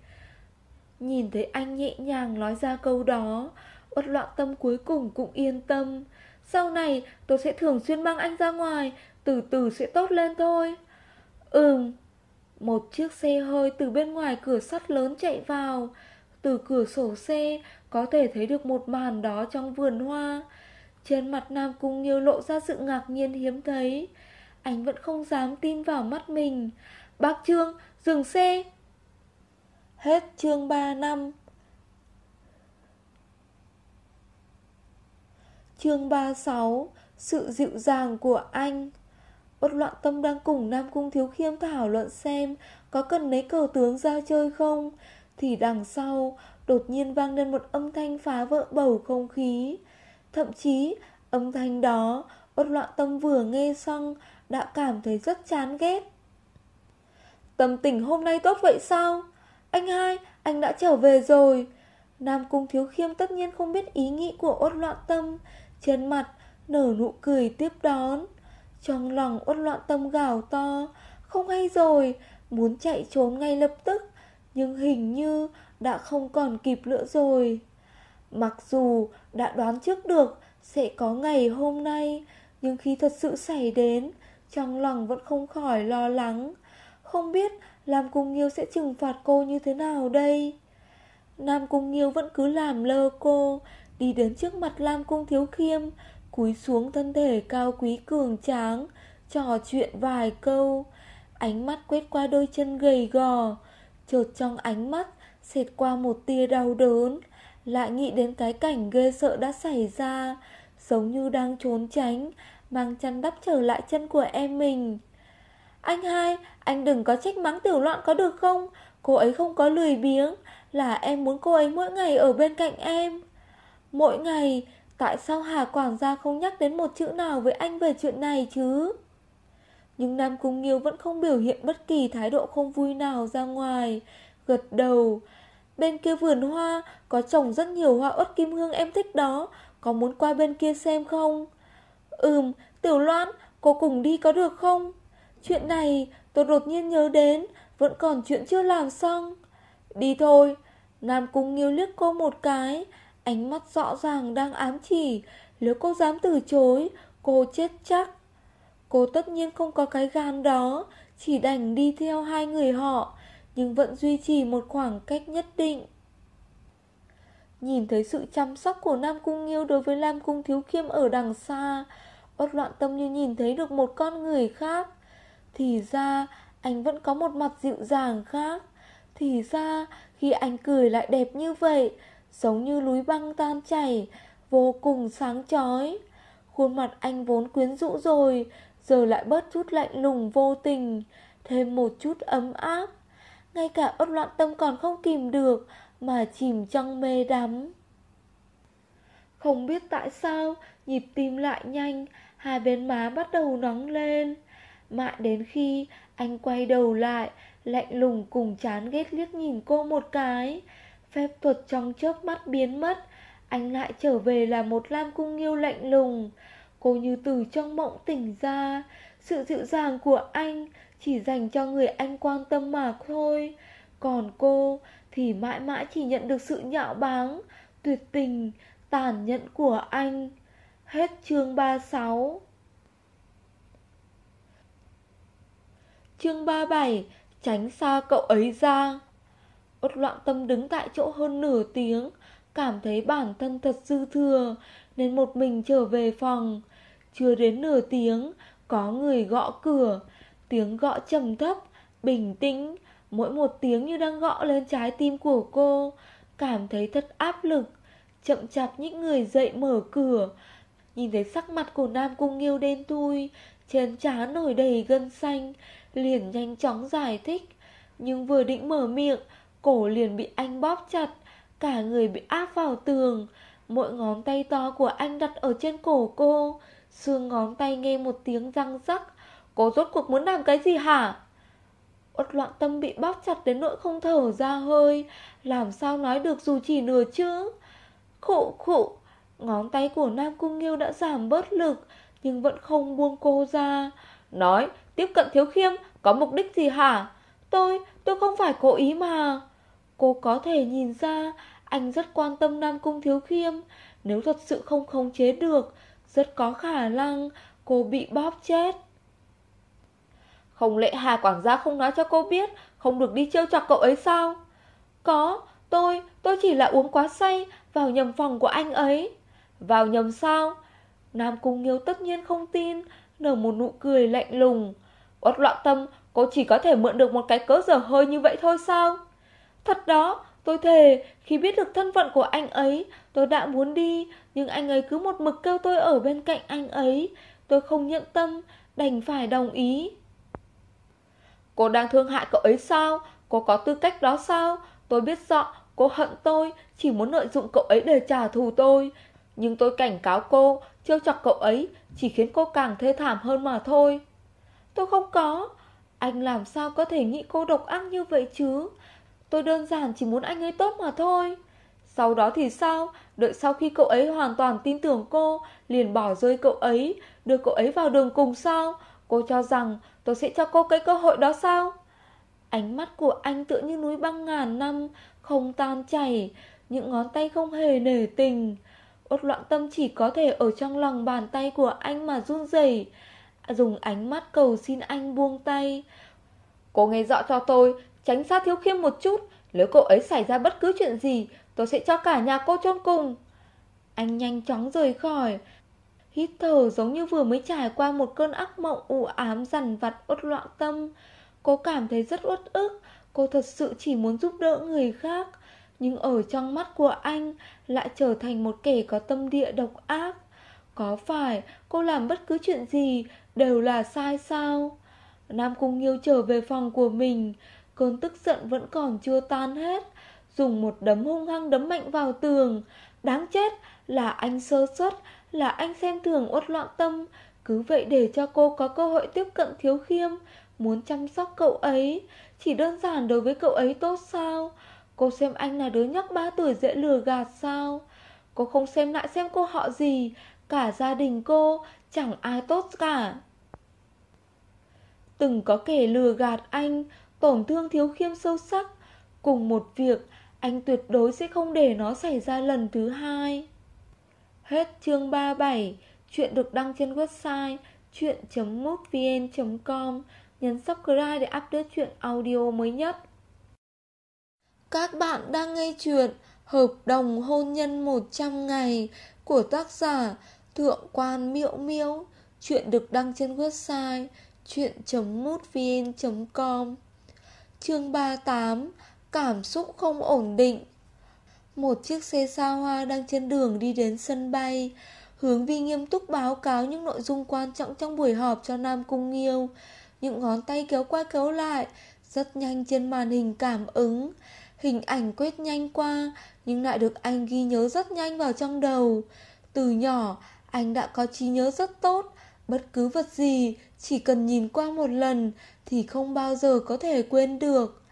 Nhìn thấy anh nhẹ nhàng nói ra câu đó, Uất loạn tâm cuối cùng cũng yên tâm. Sau này, tôi sẽ thường xuyên mang anh ra ngoài, Từ từ sẽ tốt lên thôi. Ừm, Một chiếc xe hơi từ bên ngoài cửa sắt lớn chạy vào. Từ cửa sổ xe có thể thấy được một màn đó trong vườn hoa. Trên mặt Nam Cung Nghiêu lộ ra sự ngạc nhiên hiếm thấy. Anh vẫn không dám tin vào mắt mình. Bác Trương, dừng xe. Hết chương 3 năm. Chương 36 Sự dịu dàng của anh. Bất loạn tâm đang cùng Nam Cung Thiếu Khiêm thảo luận xem Có cần lấy cờ tướng ra chơi không. Thì đằng sau Đột nhiên vang lên một âm thanh phá vỡ bầu không khí. Thậm chí, Âm thanh đó Bất loạn tâm vừa nghe xong, Đã cảm thấy rất chán ghét. Tâm tình hôm nay tốt vậy sao? Anh hai, Anh đã trở về rồi. Nam Cung Thiếu Khiêm tất nhiên không biết ý nghĩ của ốt loạn tâm. Trên mặt, nở nụ cười tiếp đón. Trong lòng ốt loạn tâm gào to, Không hay rồi, Muốn chạy trốn ngay lập tức. Nhưng hình như đã không còn kịp nữa rồi. Mặc dù đã đoán trước được Sẽ có ngày hôm nay, Nhưng khi thật sự xảy đến, Trong lòng vẫn không khỏi lo lắng. Không biết làm Cung Nghiêu sẽ trừng phạt cô như thế nào đây? Nam Cung Nghiêu vẫn cứ làm lơ cô, Đi đến trước mặt Lam Cung Thiếu Khiêm, Cúi xuống thân thể cao quý cường tráng, Trò chuyện vài câu. Ánh mắt quét qua đôi chân gầy gò, Chợt trong ánh mắt Xẹt qua một tia đau đớn, Lại nghĩ đến cái cảnh ghê sợ đã xảy ra, Giống như đang trốn tránh, Mang chăn đắp trở lại chân của em mình. Anh hai, Anh đừng có trách mắng tiểu loạn có được không? Cô ấy không có lười biếng, Là em muốn cô ấy mỗi ngày ở bên cạnh em. Mỗi ngày? Tại sao Hà Quảng gia không nhắc đến một chữ nào với anh về chuyện này chứ? Nhưng Nam Cung Nghiêu vẫn không biểu hiện bất kỳ thái độ không vui nào ra ngoài, Gật đầu. Bên kia vườn hoa, Có trồng rất nhiều hoa ớt kim hương em thích đó. Có muốn qua bên kia xem không? Ừm, Tiểu Loan, Cô cùng đi có được không? Chuyện này, tôi đột nhiên nhớ đến, Vẫn còn chuyện chưa làm xong. Đi thôi. Nam Cung Nghiêu liếc cô một cái, Ánh mắt rõ ràng đang ám chỉ. Nếu cô dám từ chối, Cô chết chắc. Cô tất nhiên không có cái gan đó, Chỉ đành đi theo hai người họ. Nhưng vẫn duy trì một khoảng cách nhất định. Nhìn thấy sự chăm sóc của Nam Cung Nghiêu Đối với Lam Cung Thiếu Khiêm ở đằng xa Ốt loạn tâm như nhìn thấy được một con người khác, Thì ra anh vẫn có một mặt dịu dàng khác. Thì ra khi anh cười lại đẹp như vậy, Giống như núi băng tan chảy, Vô cùng sáng chói. Khuôn mặt anh vốn quyến rũ rồi, Giờ lại bớt chút lạnh lùng vô tình, thêm một chút ấm áp. Ngay cả ốt loạn tâm còn không kìm được mà chìm trong mê đắm. Không biết tại sao, nhịp tim lại nhanh, hai bên má bắt đầu nóng lên. Mãi đến khi anh quay đầu lại, lạnh lùng cùng chán ghét liếc nhìn cô một cái. Phép thuật trong chớp mắt biến mất, anh lại trở về là một Lam Cung yêu lạnh lùng. Cô như từ trong mộng tỉnh ra, sự dịu dàng của anh chỉ dành cho người anh quan tâm mà thôi. Còn cô thì mãi mãi chỉ nhận được sự nhạo báng, tuyệt tình, tàn nhẫn của anh. Hết chương 36 Chương 37 Tránh xa cậu ấy ra út loạn tâm đứng tại chỗ hơn nửa tiếng Cảm thấy bản thân thật dư thừa Nên một mình trở về phòng Chưa đến nửa tiếng Có người gõ cửa Tiếng gõ trầm thấp, Bình tĩnh. Mỗi một tiếng như đang gõ lên trái tim của cô, Cảm thấy thật áp lực. Chậm chạp những người dậy mở cửa. Nhìn thấy sắc mặt của Nam Cung Nghiêu đen thui Trên trán nổi đầy gân xanh, Liền nhanh chóng giải thích. Nhưng vừa định mở miệng, Cổ liền bị anh bóp chặt, Cả người bị áp vào tường. Mỗi ngón tay to của anh đặt ở trên cổ cô, Xương ngón tay nghe một tiếng răng rắc. Cô rốt cuộc muốn làm cái gì hả? Uất loạn tâm bị bóp chặt đến nỗi không thở ra hơi. Làm sao nói được dù chỉ nửa chữ? Khụ khụ. Ngón tay của Nam Cung Nghiêu đã giảm bớt lực Nhưng vẫn không buông cô ra. Nói tiếp cận thiếu khiêm Có mục đích gì hả? Tôi, tôi không phải cố ý mà. Cô có thể nhìn ra Anh rất quan tâm Nam Cung thiếu khiêm. Nếu thật sự không khống chế được Rất có khả năng Cô bị bóp chết. Không lẽ Hà quản gia không nói cho cô biết Không được đi trêu chọc cậu ấy sao? Có Tôi, tôi chỉ là uống quá say Vào nhầm phòng của anh ấy. Vào nhầm sao? Nam Cung Nghiêu tất nhiên không tin Nở một nụ cười lạnh lùng. Uất loạn tâm Cô chỉ có thể mượn được một cái cớ dở hơi như vậy thôi sao? Thật đó Tôi thề khi biết được thân phận của anh ấy Tôi đã muốn đi Nhưng anh ấy cứ một mực kêu tôi ở bên cạnh anh ấy. Tôi không nhận tâm Đành phải đồng ý. Cô đang thương hại cậu ấy sao? Cô có tư cách đó sao? Tôi biết rõ, cô hận tôi, Chỉ muốn lợi dụng cậu ấy để trả thù tôi. Nhưng tôi cảnh cáo cô, Trêu chọc cậu ấy, Chỉ khiến cô càng thê thảm hơn mà thôi. Tôi không có. Anh làm sao có thể nghĩ cô độc ác như vậy chứ? Tôi đơn giản chỉ muốn anh ấy tốt mà thôi. Sau đó thì sao? Đợi sau khi cậu ấy hoàn toàn tin tưởng cô, Liền bỏ rơi cậu ấy, Đưa cậu ấy vào đường cùng sao? Cô cho rằng tôi sẽ cho cô cái cơ hội đó sao? Ánh mắt của anh tựa như núi băng ngàn năm, Không tan chảy, Những ngón tay không hề nể tình. Út loạn tâm chỉ có thể ở trong lòng bàn tay của anh mà run rẩy. Dùng ánh mắt cầu xin anh buông tay. Cô nghe rõ cho tôi, Tránh xa thiếu khiêm một chút. Nếu cậu ấy xảy ra bất cứ chuyện gì, Tôi sẽ cho cả nhà cô chôn cùng. Anh nhanh chóng rời khỏi. Hít thở giống như vừa mới trải qua một cơn ác mộng u ám dằn vặt uất loạn tâm. Cô cảm thấy rất uất ức. Cô thật sự chỉ muốn giúp đỡ người khác. Nhưng ở trong mắt của anh Lại trở thành một kẻ có tâm địa độc ác. Có phải cô làm bất cứ chuyện gì Đều là sai sao? Nam Cung Nghiêu trở về phòng của mình. Cơn tức giận vẫn còn chưa tan hết. Dùng một đấm hung hăng đấm mạnh vào tường. Đáng chết là anh sơ suất là anh xem thường uất loạn tâm. Cứ vậy để cho cô có cơ hội tiếp cận thiếu khiêm. Muốn chăm sóc cậu ấy. Chỉ đơn giản đối với cậu ấy tốt sao? Cô xem anh là đứa nhóc ba tuổi dễ lừa gạt sao? Cô không xem lại xem cô họ gì. Cả gia đình cô Chẳng ai tốt cả. Từng có kẻ lừa gạt anh tổn thương thiếu khiêm sâu sắc. Cùng một việc, anh tuyệt đối sẽ không để nó xảy ra lần thứ hai. Hết chương 37, chuyện được đăng trên website chuyện.mútvn.com. Nhấn subscribe để update chuyện audio mới nhất. Các bạn đang nghe chuyện Hợp đồng hôn nhân 100 ngày của tác giả Thượng quan Miễu Miễu. Chuyện được đăng trên website chuyện.mútvn.com Chương 38 Cảm xúc không ổn định một chiếc xe xa hoa đang trên đường đi đến sân bay. Hướng vi nghiêm túc báo cáo những nội dung quan trọng trong buổi họp cho Nam Cung Nghiêu. Những ngón tay kéo qua kéo lại, Rất nhanh trên màn hình cảm ứng. Hình ảnh quét nhanh qua, Nhưng lại được anh ghi nhớ rất nhanh vào trong đầu. Từ nhỏ, Anh đã có trí nhớ rất tốt. Bất cứ vật gì, Chỉ cần nhìn qua một lần Thì không bao giờ có thể quên được.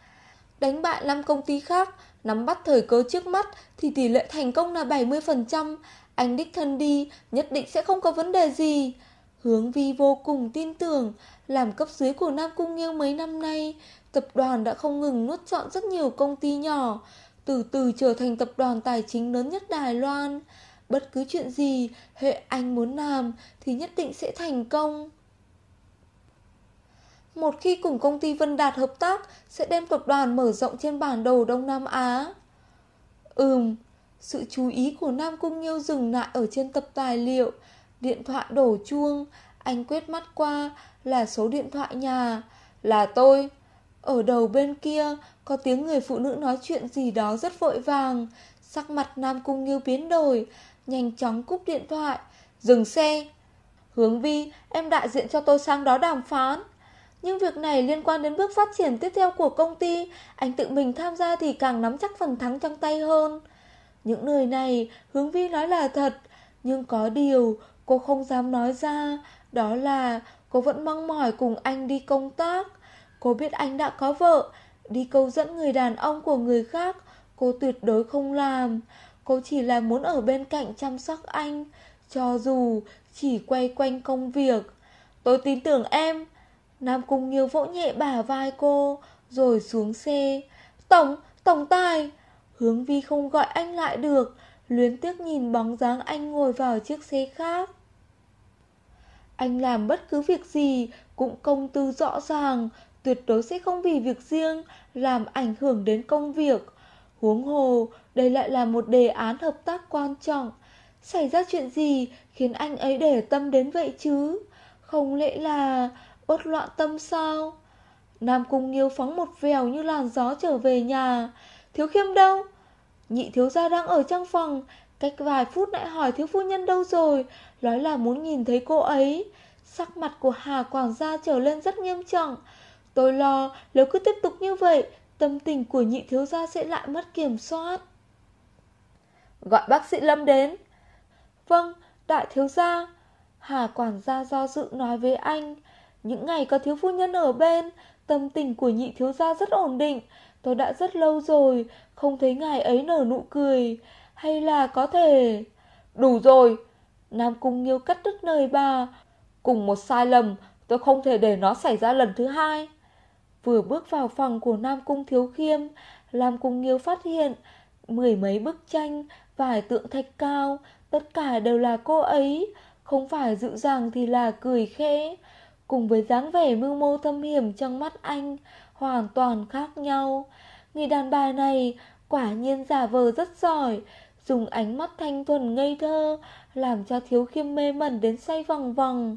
Đánh bại 5 công ty khác Nắm bắt thời cơ trước mắt Thì tỷ lệ thành công là 70% Anh đích thân đi, Nhất định sẽ không có vấn đề gì. Hướng Vi vô cùng tin tưởng, Làm cấp dưới của Nam Cung Nghiêu mấy năm nay. Tập đoàn đã không ngừng nuốt chọn rất nhiều công ty nhỏ, Từ từ trở thành tập đoàn tài chính lớn nhất Đài Loan. Bất cứ chuyện gì hệ anh muốn làm Thì nhất định sẽ thành công. Một khi cùng công ty Vân Đạt hợp tác, Sẽ đem tập đoàn mở rộng trên bản đồ Đông Nam Á. Ừm, Sự chú ý của Nam Cung Nghiêu dừng lại ở trên tập tài liệu. Điện thoại đổ chuông, Anh quét mắt qua Là số điện thoại nhà. Là tôi. Ở đầu bên kia, Có tiếng người phụ nữ nói chuyện gì đó rất vội vàng. Sắc mặt Nam Cung Nghiêu biến đổi, Nhanh chóng cúp điện thoại. Dừng xe. Hướng vi, em đại diện cho tôi sang đó đàm phán. Nhưng việc này liên quan đến bước phát triển tiếp theo của công ty. Anh tự mình tham gia thì càng nắm chắc phần thắng trong tay hơn. Những lời này, Hướng vi nói là thật. Nhưng có điều, Cô không dám nói ra. Đó là cô vẫn mong mỏi cùng anh đi công tác. Cô biết anh đã có vợ. Đi câu dẫn người đàn ông của người khác, Cô tuyệt đối không làm. Cô chỉ là muốn ở bên cạnh chăm sóc anh. Cho dù chỉ quay quanh công việc. Tôi tin tưởng em. Nam Cung Nghiêu vỗ nhẹ bả vai cô Rồi xuống xe Tổng, tổng tài Hướng vi không gọi anh lại được Luyến tiếc nhìn bóng dáng anh ngồi vào chiếc xe khác anh làm bất cứ việc gì cũng công tư rõ ràng, tuyệt đối sẽ không vì việc riêng làm ảnh hưởng đến công việc. Huống hồ, đây lại là một đề án hợp tác quan trọng. Xảy ra chuyện gì khiến anh ấy để tâm đến vậy chứ? Không lẽ là bất loạn tâm sao? Nam Cung Nghiêu phóng một vèo như làn gió trở về nhà. Thiếu khiêm đâu? Nhị thiếu gia đang ở trong phòng, cách vài phút lại hỏi thiếu phu nhân đâu rồi, nói là muốn nhìn thấy cô ấy. Sắc mặt của Hà Quảng gia trở lên rất nghiêm trọng. Tôi lo nếu cứ tiếp tục như vậy, tâm tình của nhị thiếu gia sẽ lại mất kiểm soát. Gọi bác sĩ Lâm đến. Vâng, đại thiếu gia. Hà quản gia do dự nói với anh. Những ngày có thiếu phu nhân ở bên, tâm tình của nhị thiếu gia rất ổn định. Tôi đã rất lâu rồi, không thấy ngài ấy nở nụ cười. Hay là có thể... Đủ rồi, Nam Cung Nghiêu cắt đứt lời bà. Cùng một sai lầm Tôi không thể để nó xảy ra lần thứ hai. Vừa bước vào phòng của Nam Cung Thiếu Khiêm Nam Cung Nghiêu phát hiện Mười mấy bức tranh Vài tượng thạch cao Tất cả đều là cô ấy. Không phải dịu dàng thì là cười khẽ. Cùng với dáng vẻ mưu mô thâm hiểm trong mắt anh Hoàn toàn khác nhau. Người đàn bà này Quả nhiên giả vờ rất giỏi Dùng ánh mắt thanh thuần ngây thơ Làm cho thiếu khiêm mê mẩn đến say vòng vòng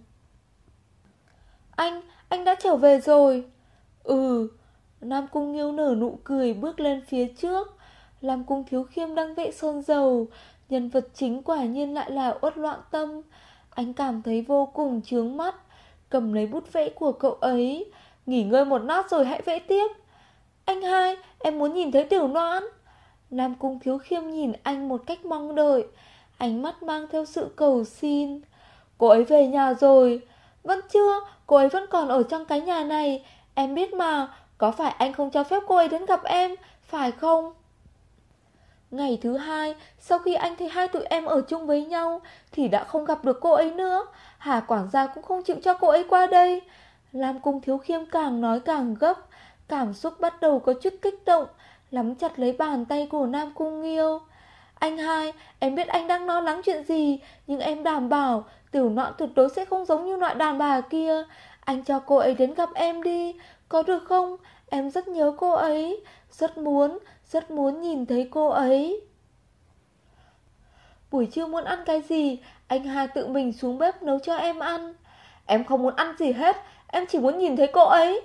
Anh, anh đã trở về rồi. Ừ. Nam Cung Nghiêu nở nụ cười bước lên phía trước. Làm cung thiếu khiêm đang vẽ sơn dầu Nhân vật chính quả nhiên lại là uất loạn tâm. Anh cảm thấy vô cùng chướng mắt. Cầm lấy bút vẽ của cậu ấy. Nghỉ ngơi một lát rồi hãy vẽ tiếp. Anh hai, em muốn nhìn thấy tiểu noãn. Nam Cung Thiếu Khiêm nhìn anh một cách mong đợi. Ánh mắt mang theo sự cầu xin. Cô ấy về nhà rồi. Vẫn chưa, cô ấy vẫn còn ở trong cái nhà này. Em biết mà Có phải anh không cho phép cô ấy đến gặp em Phải không? Ngày thứ hai Sau khi anh thấy hai tụi em ở chung với nhau Thì đã không gặp được cô ấy nữa. Hà quản gia cũng không chịu cho cô ấy qua đây. Lam Cung Thiếu Khiêm càng nói càng gấp, Cảm xúc bắt đầu có chút kích động, Nắm chặt lấy bàn tay của Nam Cung Nghiêu. Anh hai, Em biết anh đang lo lắng chuyện gì, Nhưng em đảm bảo Tiểu nọn tuyệt đối sẽ không giống như loại đàn bà kia. Anh cho cô ấy đến gặp em đi, Có được không? Em rất nhớ cô ấy, Rất muốn Rất muốn nhìn thấy cô ấy. Buổi trưa muốn ăn cái gì? Anh hai tự mình xuống bếp nấu cho em ăn. Em không muốn ăn gì hết Em chỉ muốn nhìn thấy cô ấy.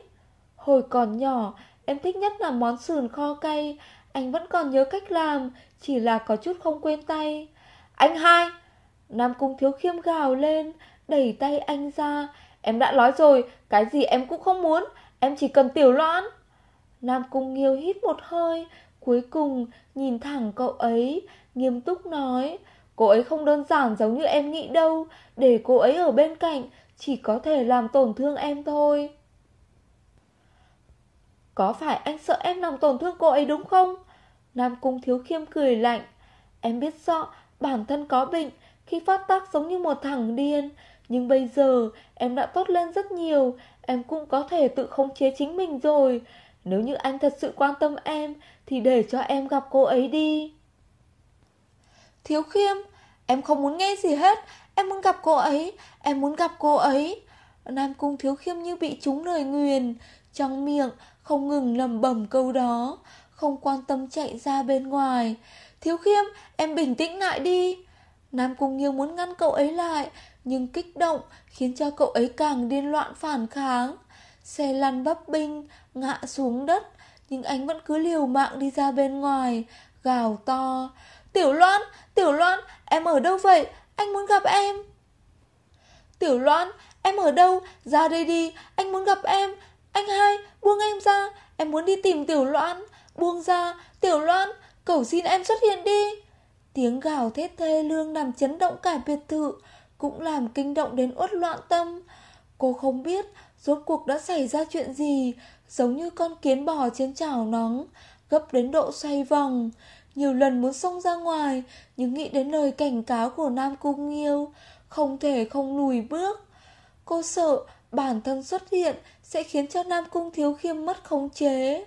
Hồi còn nhỏ Em thích nhất là món sườn kho cay. Anh vẫn còn nhớ cách làm Chỉ là có chút không quên tay. Anh hai Nam Cung Thiếu Khiêm gào lên Đẩy tay anh ra. Em đã nói rồi, cái gì em cũng không muốn, em chỉ cần tiểu loan. Nam Cung Nghiêu hít một hơi, cuối cùng nhìn thẳng cậu ấy, nghiêm túc nói, cô ấy không đơn giản giống như em nghĩ đâu, để cô ấy ở bên cạnh chỉ có thể làm tổn thương em thôi. Có phải anh sợ em làm tổn thương cô ấy đúng không? Nam Cung Thiếu Khiêm cười lạnh. Em biết rõ bản thân có bệnh, khi phát tác giống như một thằng điên. Nhưng bây giờ em đã tốt lên rất nhiều, em cũng có thể tự khống chế chính mình rồi. Nếu như anh thật sự quan tâm em, thì để cho em gặp cô ấy đi. Thiếu Khiêm, em không muốn nghe gì hết, em muốn gặp cô ấy, em muốn gặp cô ấy. Nam Cung Thiếu Khiêm như bị trúng lời nguyền, trong miệng không ngừng lầm bầm câu đó, không quan tâm chạy ra bên ngoài. Thiếu khiêm, em bình tĩnh lại đi. Nam Cung Nghiêu muốn ngăn cậu ấy lại, nhưng kích động khiến cho cậu ấy càng điên loạn phản kháng. Xe lăn bắp binh, ngã xuống đất, nhưng anh vẫn cứ liều mạng đi ra bên ngoài, gào to. Tiểu Loan, Tiểu Loan, em ở đâu vậy? Anh muốn gặp em. Tiểu Loan, em ở đâu? Ra đây đi, anh muốn gặp em. Anh hai, buông em ra, em muốn đi tìm Tiểu Loan. Buông ra, Tiểu Loan, cầu xin em xuất hiện đi. Tiếng gào thét thê lương làm chấn động cả biệt thự, cũng làm kinh động đến uất loạn tâm. Cô không biết rốt cuộc đã xảy ra chuyện gì, giống như con kiến bò trên chảo nóng, gấp đến độ xoay vòng. Nhiều lần muốn xông ra ngoài, nhưng nghĩ đến lời cảnh cáo của Nam Cung Nghiêu, không thể không lùi bước. Cô sợ bản thân xuất hiện sẽ khiến cho Nam Cung Thiếu Khiêm mất khống chế.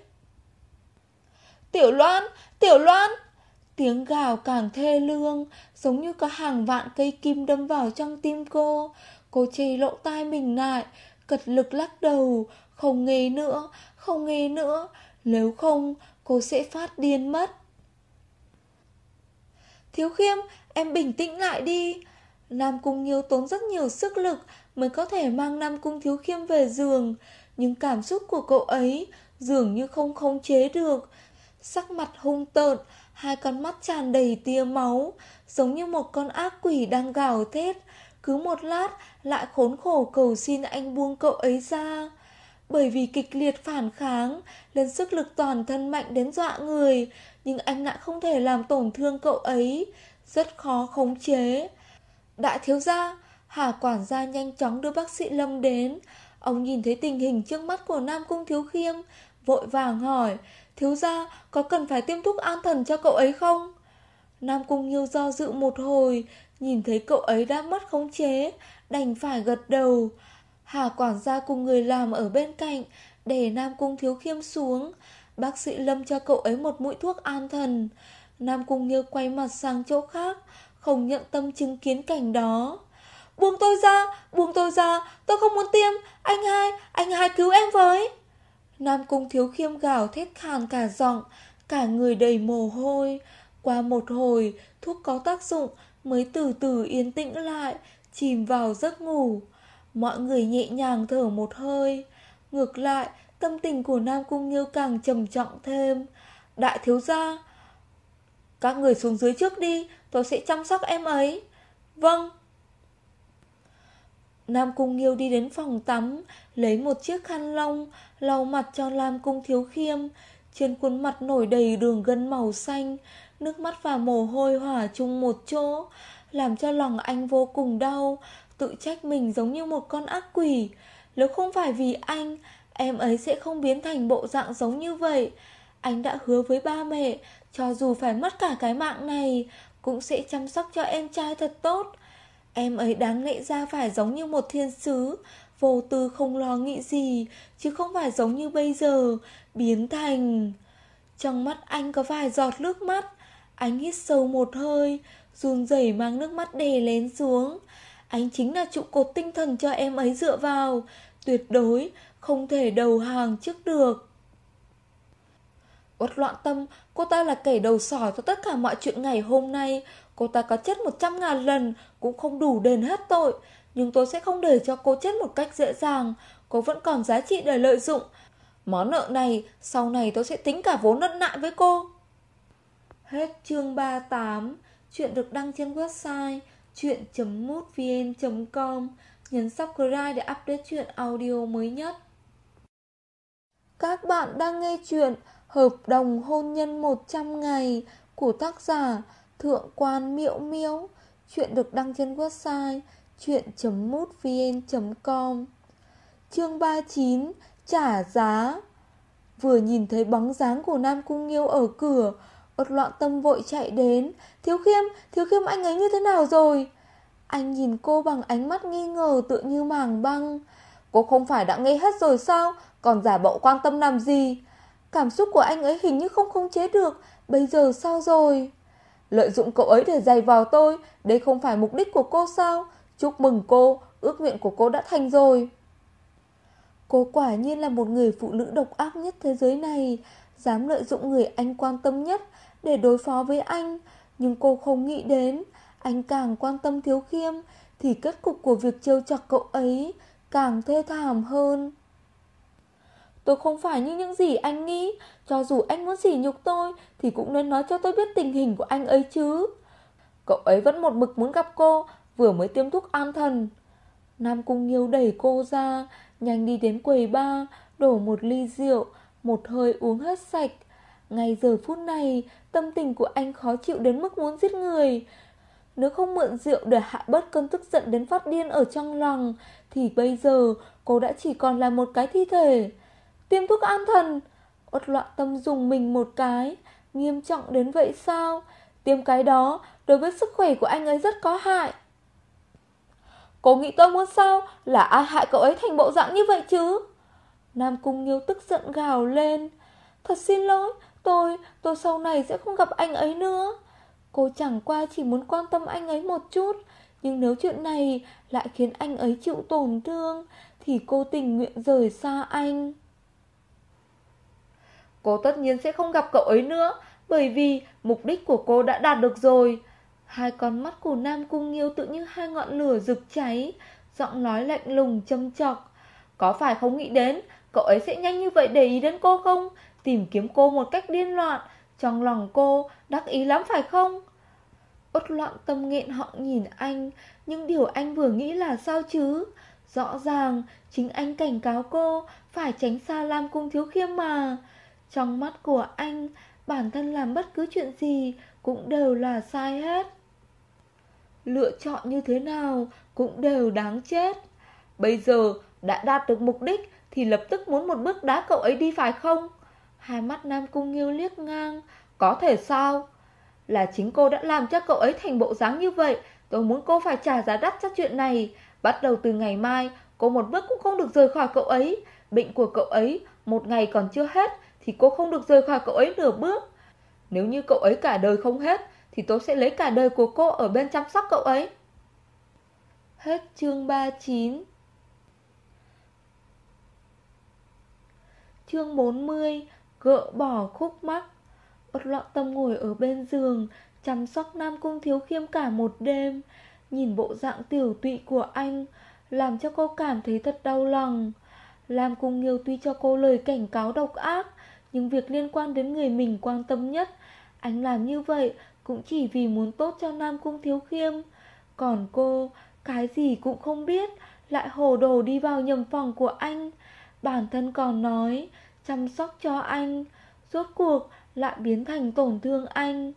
Tiểu Loan, Tiểu Loan! Tiếng gào càng thê lương, giống như có hàng vạn cây kim đâm vào trong tim cô. Cô chê lộ tai mình lại, cật lực lắc đầu, không nghe nữa, không nghe nữa. Nếu không, cô sẽ phát điên mất. Thiếu khiêm, em bình tĩnh lại đi. Nam Cung Nghiêu tốn rất nhiều sức lực mới có thể mang Nam Cung Thiếu Khiêm về giường. Nhưng cảm xúc của cậu ấy dường như không khống chế được. Sắc mặt hung tợn, hai con mắt tràn đầy tia máu, giống như một con ác quỷ đang gào thét. Cứ một lát lại khốn khổ cầu xin anh buông cậu ấy ra. Bởi vì kịch liệt phản kháng, lên sức lực toàn thân mạnh đến dọa người, nhưng anh lại không thể làm tổn thương cậu ấy, rất khó khống chế. Đại thiếu gia, Hà quản gia nhanh chóng đưa bác sĩ Lâm đến. Ông nhìn thấy tình hình trước mắt của Nam Cung Thiếu Khiêm, vội vàng hỏi, thiếu gia có cần phải tiêm thuốc an thần cho cậu ấy không? Nam Cung Nhiêu do dự một hồi, nhìn thấy cậu ấy đã mất khống chế, đành phải gật đầu. Hà quản gia cùng người làm ở bên cạnh, để Nam Cung Thiếu Khiêm xuống. Bác sĩ Lâm cho cậu ấy một mũi thuốc an thần. Nam Cung như quay mặt sang chỗ khác, không nhận tâm chứng kiến cảnh đó. Buông tôi ra, buông tôi ra, tôi không muốn tiêm, anh hai, anh hai cứu em với. Nam Cung Thiếu Khiêm gào thét khàn cả giọng, cả người đầy mồ hôi. Qua một hồi, thuốc có tác dụng mới từ từ yên tĩnh lại, chìm vào giấc ngủ. Mọi người nhẹ nhàng thở một hơi. Ngược lại, tâm tình của Nam Cung Nghiêu càng trầm trọng thêm. Đại thiếu gia, các người xuống dưới trước đi, tôi sẽ chăm sóc em ấy. Vâng. Nam Cung Nghiêu đi đến phòng tắm, lấy một chiếc khăn lông, lau mặt cho Nam Cung Thiếu Khiêm. Trên khuôn mặt nổi đầy đường gân màu xanh, nước mắt và mồ hôi hòa chung một chỗ, làm cho lòng anh vô cùng đau, tự trách mình giống như một con ác quỷ. Nếu không phải vì anh, em ấy sẽ không biến thành bộ dạng giống như vậy. Anh đã hứa với ba mẹ, cho dù phải mất cả cái mạng này, cũng sẽ chăm sóc cho em trai thật tốt. Em ấy đáng lẽ ra phải giống như một thiên sứ, vô tư không lo nghĩ gì, chứ không phải giống như bây giờ, biến thành... Trong mắt anh có vài giọt nước mắt, anh hít sâu một hơi, run rẩy mang nước mắt đè lén xuống. Anh chính là trụ cột tinh thần cho em ấy dựa vào, tuyệt đối không thể đầu hàng trước được. Uất loạn tâm, cô ta là kẻ đầu sỏi cho tất cả mọi chuyện ngày hôm nay. Cô ta có chết một trăm ngàn lần cũng không đủ đền hết tội. Nhưng tôi sẽ không để cho cô chết một cách dễ dàng. Cô vẫn còn giá trị để lợi dụng. Món nợ này, sau này tôi sẽ tính cả vốn nợ nại với cô. Hết chương 38. Chuyện được đăng trên website chuyện.mútvn.com nhấn subscribe để update chuyện audio mới nhất. Các bạn đang nghe chuyện Hợp đồng hôn nhân 100 ngày của tác giả Thượng quan Miễu Miễu. Chuyện được đăng trên website chuyện.mútvn.com Chương 39 Trả giá Vừa nhìn thấy bóng dáng của Nam Cung Nghiêu ở cửa một loạn tâm vội chạy đến. Thiếu khiêm, thiếu khiêm anh ấy như thế nào rồi? Anh nhìn cô bằng ánh mắt nghi ngờ tự như màng băng. Cô không phải đã nghe hết rồi sao? Còn giả bộ quan tâm làm gì? Cảm xúc của anh ấy hình như không khống chế được. Bây giờ sao rồi? Lợi dụng cậu ấy để giày vào tôi. Đây không phải mục đích của cô sao? Chúc mừng cô Ước nguyện của cô đã thành rồi. Cô quả nhiên là một người phụ nữ độc ác nhất thế giới này. Dám lợi dụng người anh quan tâm nhất để đối phó với anh, Nhưng cô không nghĩ đến. Anh càng quan tâm thiếu khiêm, Thì kết cục của việc trêu chọc cậu ấy Càng thê thảm hơn. Tôi không phải như những gì anh nghĩ. Cho dù anh muốn sỉ nhục tôi, Thì cũng nên nói cho tôi biết tình hình của anh ấy chứ. Cậu ấy vẫn một mực muốn gặp cô, Vừa mới tiêm thuốc an thần. Nam Cung Nghiêu đẩy cô ra, Nhanh đi đến quầy ba Đổ một ly rượu, Một hơi uống hết sạch. Ngay giờ phút này, Tâm tình của anh khó chịu đến mức muốn giết người. Nếu không mượn rượu để hạ bớt cơn tức giận đến phát điên ở trong lòng, Thì bây giờ cô đã chỉ còn là một cái thi thể. Tiêm thuốc an thần Ốt loạn tâm dùng mình một cái. Nghiêm trọng đến vậy sao? Tiêm cái đó đối với sức khỏe của anh ấy rất có hại. Cô nghĩ tôi muốn sao? Là ai hại cậu ấy thành bộ dạng như vậy chứ? Nam Cung Nghiêu tức giận gào lên. Thật xin lỗi Tôi, tôi sau này sẽ không gặp anh ấy nữa. Cô chẳng qua chỉ muốn quan tâm anh ấy một chút Nhưng nếu chuyện này lại khiến anh ấy chịu tổn thương Thì cô tình nguyện rời xa anh. Cô tất nhiên sẽ không gặp cậu ấy nữa Bởi vì mục đích của cô đã đạt được rồi. Hai con mắt của Nam Cung Nghiêu tự như hai ngọn lửa rực cháy Giọng nói lạnh lùng châm chọc. Có phải không nghĩ đến Cậu ấy sẽ nhanh như vậy để ý đến cô không? Tìm kiếm cô một cách điên loạn. Trong lòng cô, đắc ý lắm phải không? Út loạn tâm nghẹn họ nhìn anh, Nhưng điều anh vừa nghĩ là sao chứ? Rõ ràng, chính anh cảnh cáo cô, Phải tránh xa Lam Cung Thiếu Khiêm mà. Trong mắt của anh, Bản thân làm bất cứ chuyện gì Cũng đều là sai hết. Lựa chọn như thế nào Cũng đều đáng chết. Bây giờ đã đạt được mục đích Thì lập tức muốn một bước đá cậu ấy đi phải không? Hai mắt Nam Cung Nghiêu liếc ngang. Có thể sao? Là chính cô đã làm cho cậu ấy thành bộ dáng như vậy. Tôi muốn cô phải trả giá đắt cho chuyện này. Bắt đầu từ ngày mai, Cô một bước cũng không được rời khỏi cậu ấy. Bệnh của cậu ấy, Một ngày còn chưa hết, Thì cô không được rời khỏi cậu ấy nửa bước. Nếu như cậu ấy cả đời không hết, Thì tôi sẽ lấy cả đời của cô ở bên chăm sóc cậu ấy. Hết chương 39 Chương 40 Gỡ bỏ khúc mắc. Bất loạn tâm ngồi ở bên giường, Chăm sóc Nam Cung Thiếu Khiêm cả một đêm. Nhìn bộ dạng tiểu tụy của anh, Làm cho cô cảm thấy thật đau lòng. Lam Cung Nghiêu tuy cho cô lời cảnh cáo độc ác, Nhưng việc liên quan đến người mình quan tâm nhất. Anh làm như vậy Cũng chỉ vì muốn tốt cho Nam Cung Thiếu Khiêm. Còn cô, Cái gì cũng không biết, Lại hồ đồ đi vào nhầm phòng của anh. Bản thân còn nói Chăm sóc cho anh, Rốt cuộc lại biến thành tổn thương anh.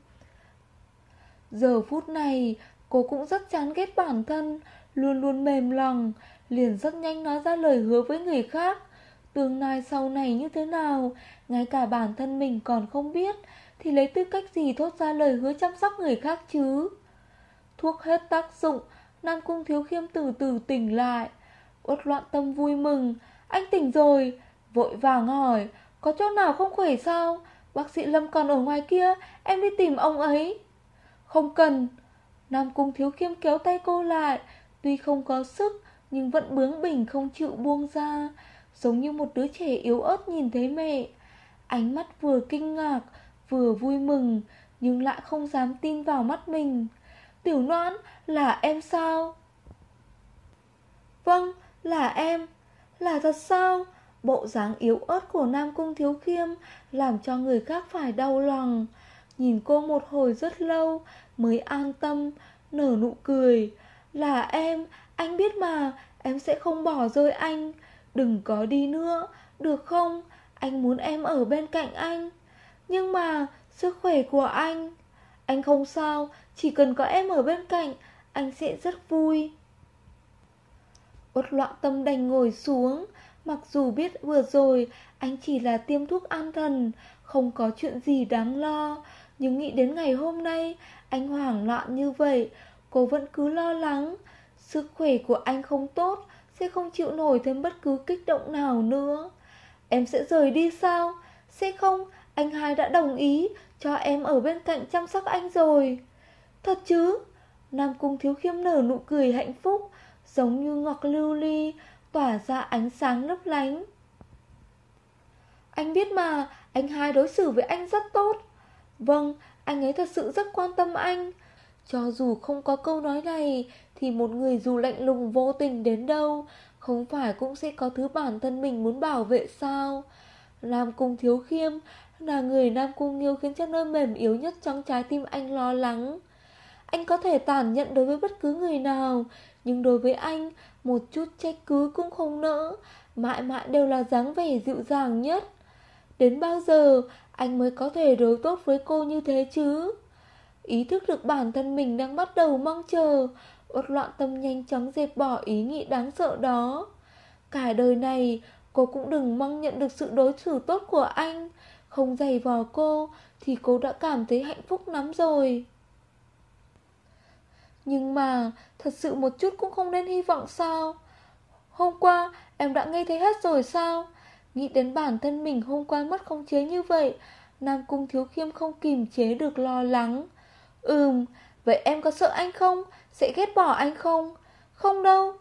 Giờ phút này, Cô cũng rất chán ghét bản thân, Luôn luôn mềm lòng, Liền rất nhanh nói ra lời hứa với người khác. Tương lai sau này như thế nào, Ngay cả bản thân mình còn không biết, Thì lấy tư cách gì thốt ra lời hứa chăm sóc người khác chứ? Thuốc hết tác dụng, Nam Cung Thiếu Khiêm từ từ tỉnh lại. Uất loạn tâm vui mừng, Anh tỉnh rồi Vội vàng hỏi, Có chỗ nào không khỏe sao? Bác sĩ Lâm còn ở ngoài kia, Em đi tìm ông ấy. Không cần. Nam Cung Thiếu Khiêm kéo tay cô lại, Tuy không có sức, Nhưng vẫn bướng bỉnh không chịu buông ra, Giống như một đứa trẻ yếu ớt nhìn thấy mẹ. Ánh mắt vừa kinh ngạc, Vừa vui mừng, Nhưng lại không dám tin vào mắt mình. Tiểu noãn, là em sao? Vâng là em. Là thật sao? Bộ dáng yếu ớt của Nam Cung Thiếu Khiêm Làm cho người khác phải đau lòng. Nhìn cô một hồi rất lâu Mới an tâm Nở nụ cười. Là em, anh biết mà Em sẽ không bỏ rơi anh. Đừng có đi nữa Được không? Anh muốn em ở bên cạnh anh. Nhưng mà sức khỏe của anh. Anh không sao Chỉ cần có em ở bên cạnh Anh sẽ rất vui. Uất loạn tâm đành ngồi xuống Mặc dù biết vừa rồi Anh chỉ là tiêm thuốc an thần, Không có chuyện gì đáng lo. Nhưng nghĩ đến ngày hôm nay, Anh hoảng loạn như vậy, Cô vẫn cứ lo lắng. Sức khỏe của anh không tốt, Sẽ không chịu nổi thêm bất cứ kích động nào nữa. Em sẽ rời đi sao? Sẽ không, Anh hai đã đồng ý Cho em ở bên cạnh chăm sóc anh rồi. Thật chứ? Nam Cung Thiếu Khiêm nở nụ cười hạnh phúc, Giống như ngọc lưu ly Tỏa ra ánh sáng lấp lánh. Anh biết mà, Anh hai đối xử với anh rất tốt. Vâng Anh ấy thật sự rất quan tâm anh. Cho dù không có câu nói này, Thì một người dù lạnh lùng vô tình đến đâu, Không phải cũng sẽ có thứ bản thân mình muốn bảo vệ sao? Nam Cung Thiếu Khiêm Là người Nam Cung Nghiêu khiến cho nơi mềm yếu nhất trong trái tim anh lo lắng. Anh có thể tàn nhận đối với bất cứ người nào, Nhưng đối với anh một chút trách cứ cũng không nỡ. Mãi mãi đều là dáng vẻ dịu dàng nhất. Đến bao giờ anh mới có thể đối tốt với cô như thế chứ? Ý thức được bản thân mình đang bắt đầu mong chờ, Uất loạn tâm nhanh chóng dẹp bỏ ý nghĩ đáng sợ đó. Cả đời này, cô cũng đừng mong nhận được sự đối xử tốt của anh. Không dày vò cô thì cô đã cảm thấy hạnh phúc lắm rồi. Nhưng mà thật sự một chút cũng không nên hy vọng sao? Hôm qua em đã nghe thấy hết rồi sao? Nghĩ đến bản thân mình hôm qua mất không chế như vậy Nam Cung Thiếu Khiêm không kìm chế được lo lắng. Ừm, vậy em có sợ anh không? Sẽ ghét bỏ anh không? Không đâu.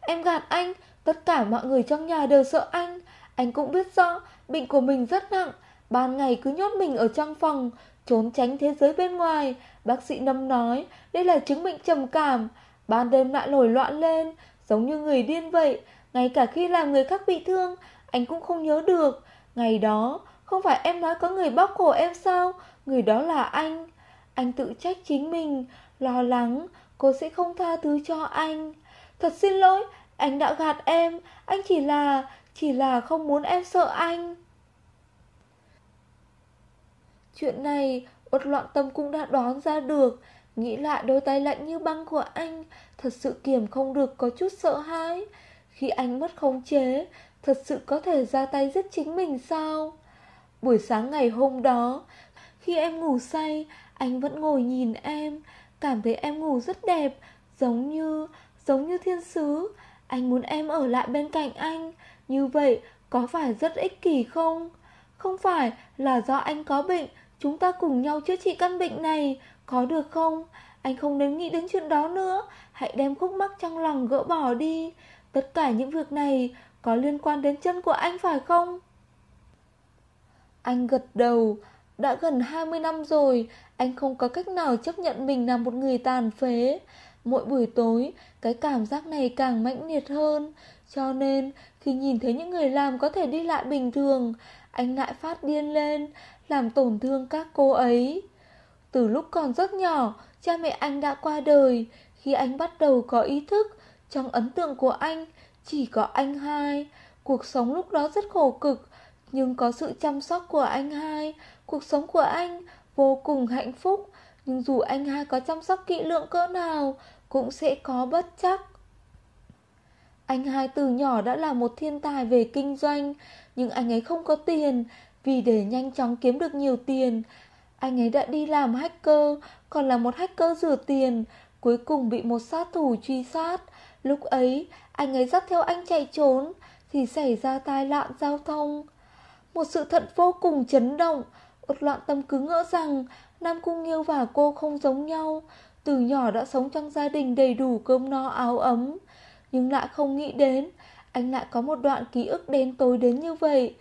Em gạt anh Tất cả mọi người trong nhà đều sợ anh. Anh cũng biết rõ Bệnh của mình rất nặng. Ban ngày cứ nhốt mình ở trong phòng Trốn tránh thế giới bên ngoài. Bác sĩ Nâm nói, Đây là chứng bệnh trầm cảm. Ban đêm lại nổi loạn lên, Giống như người điên vậy. Ngay cả khi làm người khác bị thương, Anh cũng không nhớ được. Ngày đó, không phải em nói có người bóc cổ em sao? Người đó là anh. Anh tự trách chính mình, Lo lắng, cô sẽ không tha thứ cho anh. Thật xin lỗi, Anh đã gạt em. Anh chỉ là Chỉ là không muốn em sợ anh. Chuyện này Uất loạn tâm cũng đã đoán ra được. Nghĩ lại đôi tay lạnh như băng của anh Thật sự kiềm không được có chút sợ hãi. Khi anh mất khống chế Thật sự có thể ra tay giết chính mình sao? Buổi sáng ngày hôm đó Khi em ngủ say Anh vẫn ngồi nhìn em. Cảm thấy em ngủ rất đẹp Giống như, giống như thiên sứ. Anh muốn em ở lại bên cạnh anh. Như vậy có phải rất ích kỷ không? Không phải là do anh có bệnh Chúng ta cùng nhau chữa trị căn bệnh này, Có được không? Anh không nên nghĩ đến chuyện đó nữa. Hãy đem khúc mắc trong lòng gỡ bỏ đi. Tất cả những việc này Có liên quan đến chân của anh phải không? Anh gật đầu. Đã gần 20 năm rồi, Anh không có cách nào chấp nhận mình là một người tàn phế. Mỗi buổi tối, Cái cảm giác này càng mãnh liệt hơn. Cho nên, khi nhìn thấy những người làm có thể đi lại bình thường, Anh lại phát điên lên. Làm tổn thương các cô ấy. Từ lúc còn rất nhỏ, Cha mẹ anh đã qua đời. Khi anh bắt đầu có ý thức Trong ấn tượng của anh, Chỉ có anh hai. Cuộc sống lúc đó rất khổ cực, nhưng có sự chăm sóc của anh hai. Cuộc sống của anh vô cùng hạnh phúc, Nhưng dù anh hai có chăm sóc kỹ lượng cỡ nào, Cũng sẽ có bất chắc. Anh hai từ nhỏ đã là một thiên tài về kinh doanh, Nhưng anh ấy không có tiền vì để nhanh chóng kiếm được nhiều tiền, Anh ấy đã đi làm hacker, Còn là một hacker rửa tiền, Cuối cùng bị một sát thủ truy sát. Lúc ấy, anh ấy dắt theo anh chạy trốn, Thì xảy ra tai nạn giao thông. Một sự thật vô cùng chấn động Út loạn tâm cứ ngỡ rằng Nam Cung Nghiêu và cô không giống nhau, Từ nhỏ đã sống trong gia đình đầy đủ cơm no áo ấm. Nhưng lại không nghĩ đến, Anh lại có một đoạn ký ức đen tối đến như vậy.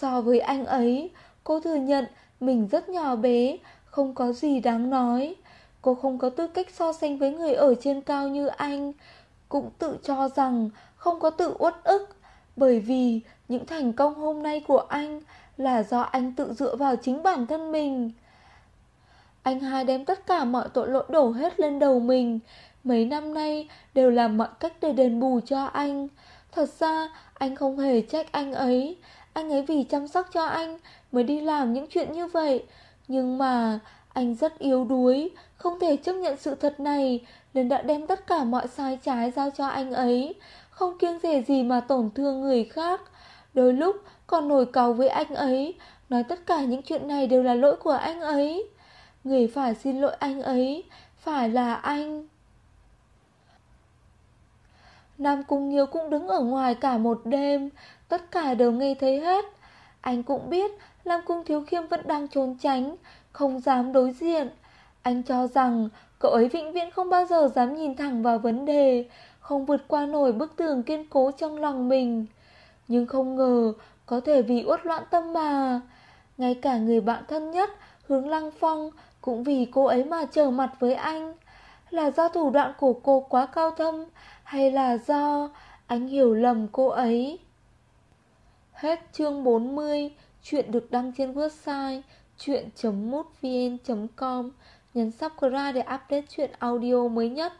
So với anh ấy, Cô thừa nhận mình rất nhỏ bé, Không có gì đáng nói Cô không có tư cách so sánh với người ở trên cao như anh, Cũng tự cho rằng Không có tự uất ức, Bởi vì những thành công hôm nay của anh là do anh tự dựa vào chính bản thân mình. Anh hai đem tất cả mọi tội lỗi đổ hết lên đầu mình. Mấy năm nay đều làm mọi cách để đền bù cho anh Thật ra, anh không hề trách anh ấy anh ấy vì chăm sóc cho anh Mới đi làm những chuyện như vậy. Nhưng mà anh rất yếu đuối, Không thể chấp nhận sự thật này, Nên đã đem tất cả mọi sai trái giao cho anh ấy, Không kiêng rẻ gì mà tổn thương người khác. Đôi lúc còn nổi cáu với anh ấy, Nói tất cả những chuyện này đều là lỗi của anh ấy. Người phải xin lỗi anh ấy, Phải là anh. Nam Cung Nghiêu cũng đứng ở ngoài cả một đêm Tất cả đều nghe thấy hết. Anh cũng biết Lam Cung Thiếu Khiêm vẫn đang trốn tránh, Không dám đối diện. Anh cho rằng cậu ấy vĩnh viễn không bao giờ dám nhìn thẳng vào vấn đề, Không vượt qua nổi bức tường kiên cố trong lòng mình. Nhưng không ngờ Có thể vì uất loạn tâm mà, Ngay cả người bạn thân nhất, Hướng Lăng Phong, Cũng vì cô ấy mà trở mặt với anh. Là do thủ đoạn của cô quá cao thâm, hay là do anh hiểu lầm cô ấy? Hết chương 40, chuyện được đăng trên website chuyện.mútvn.com. Nhấn subscribe để update chuyện audio mới nhất.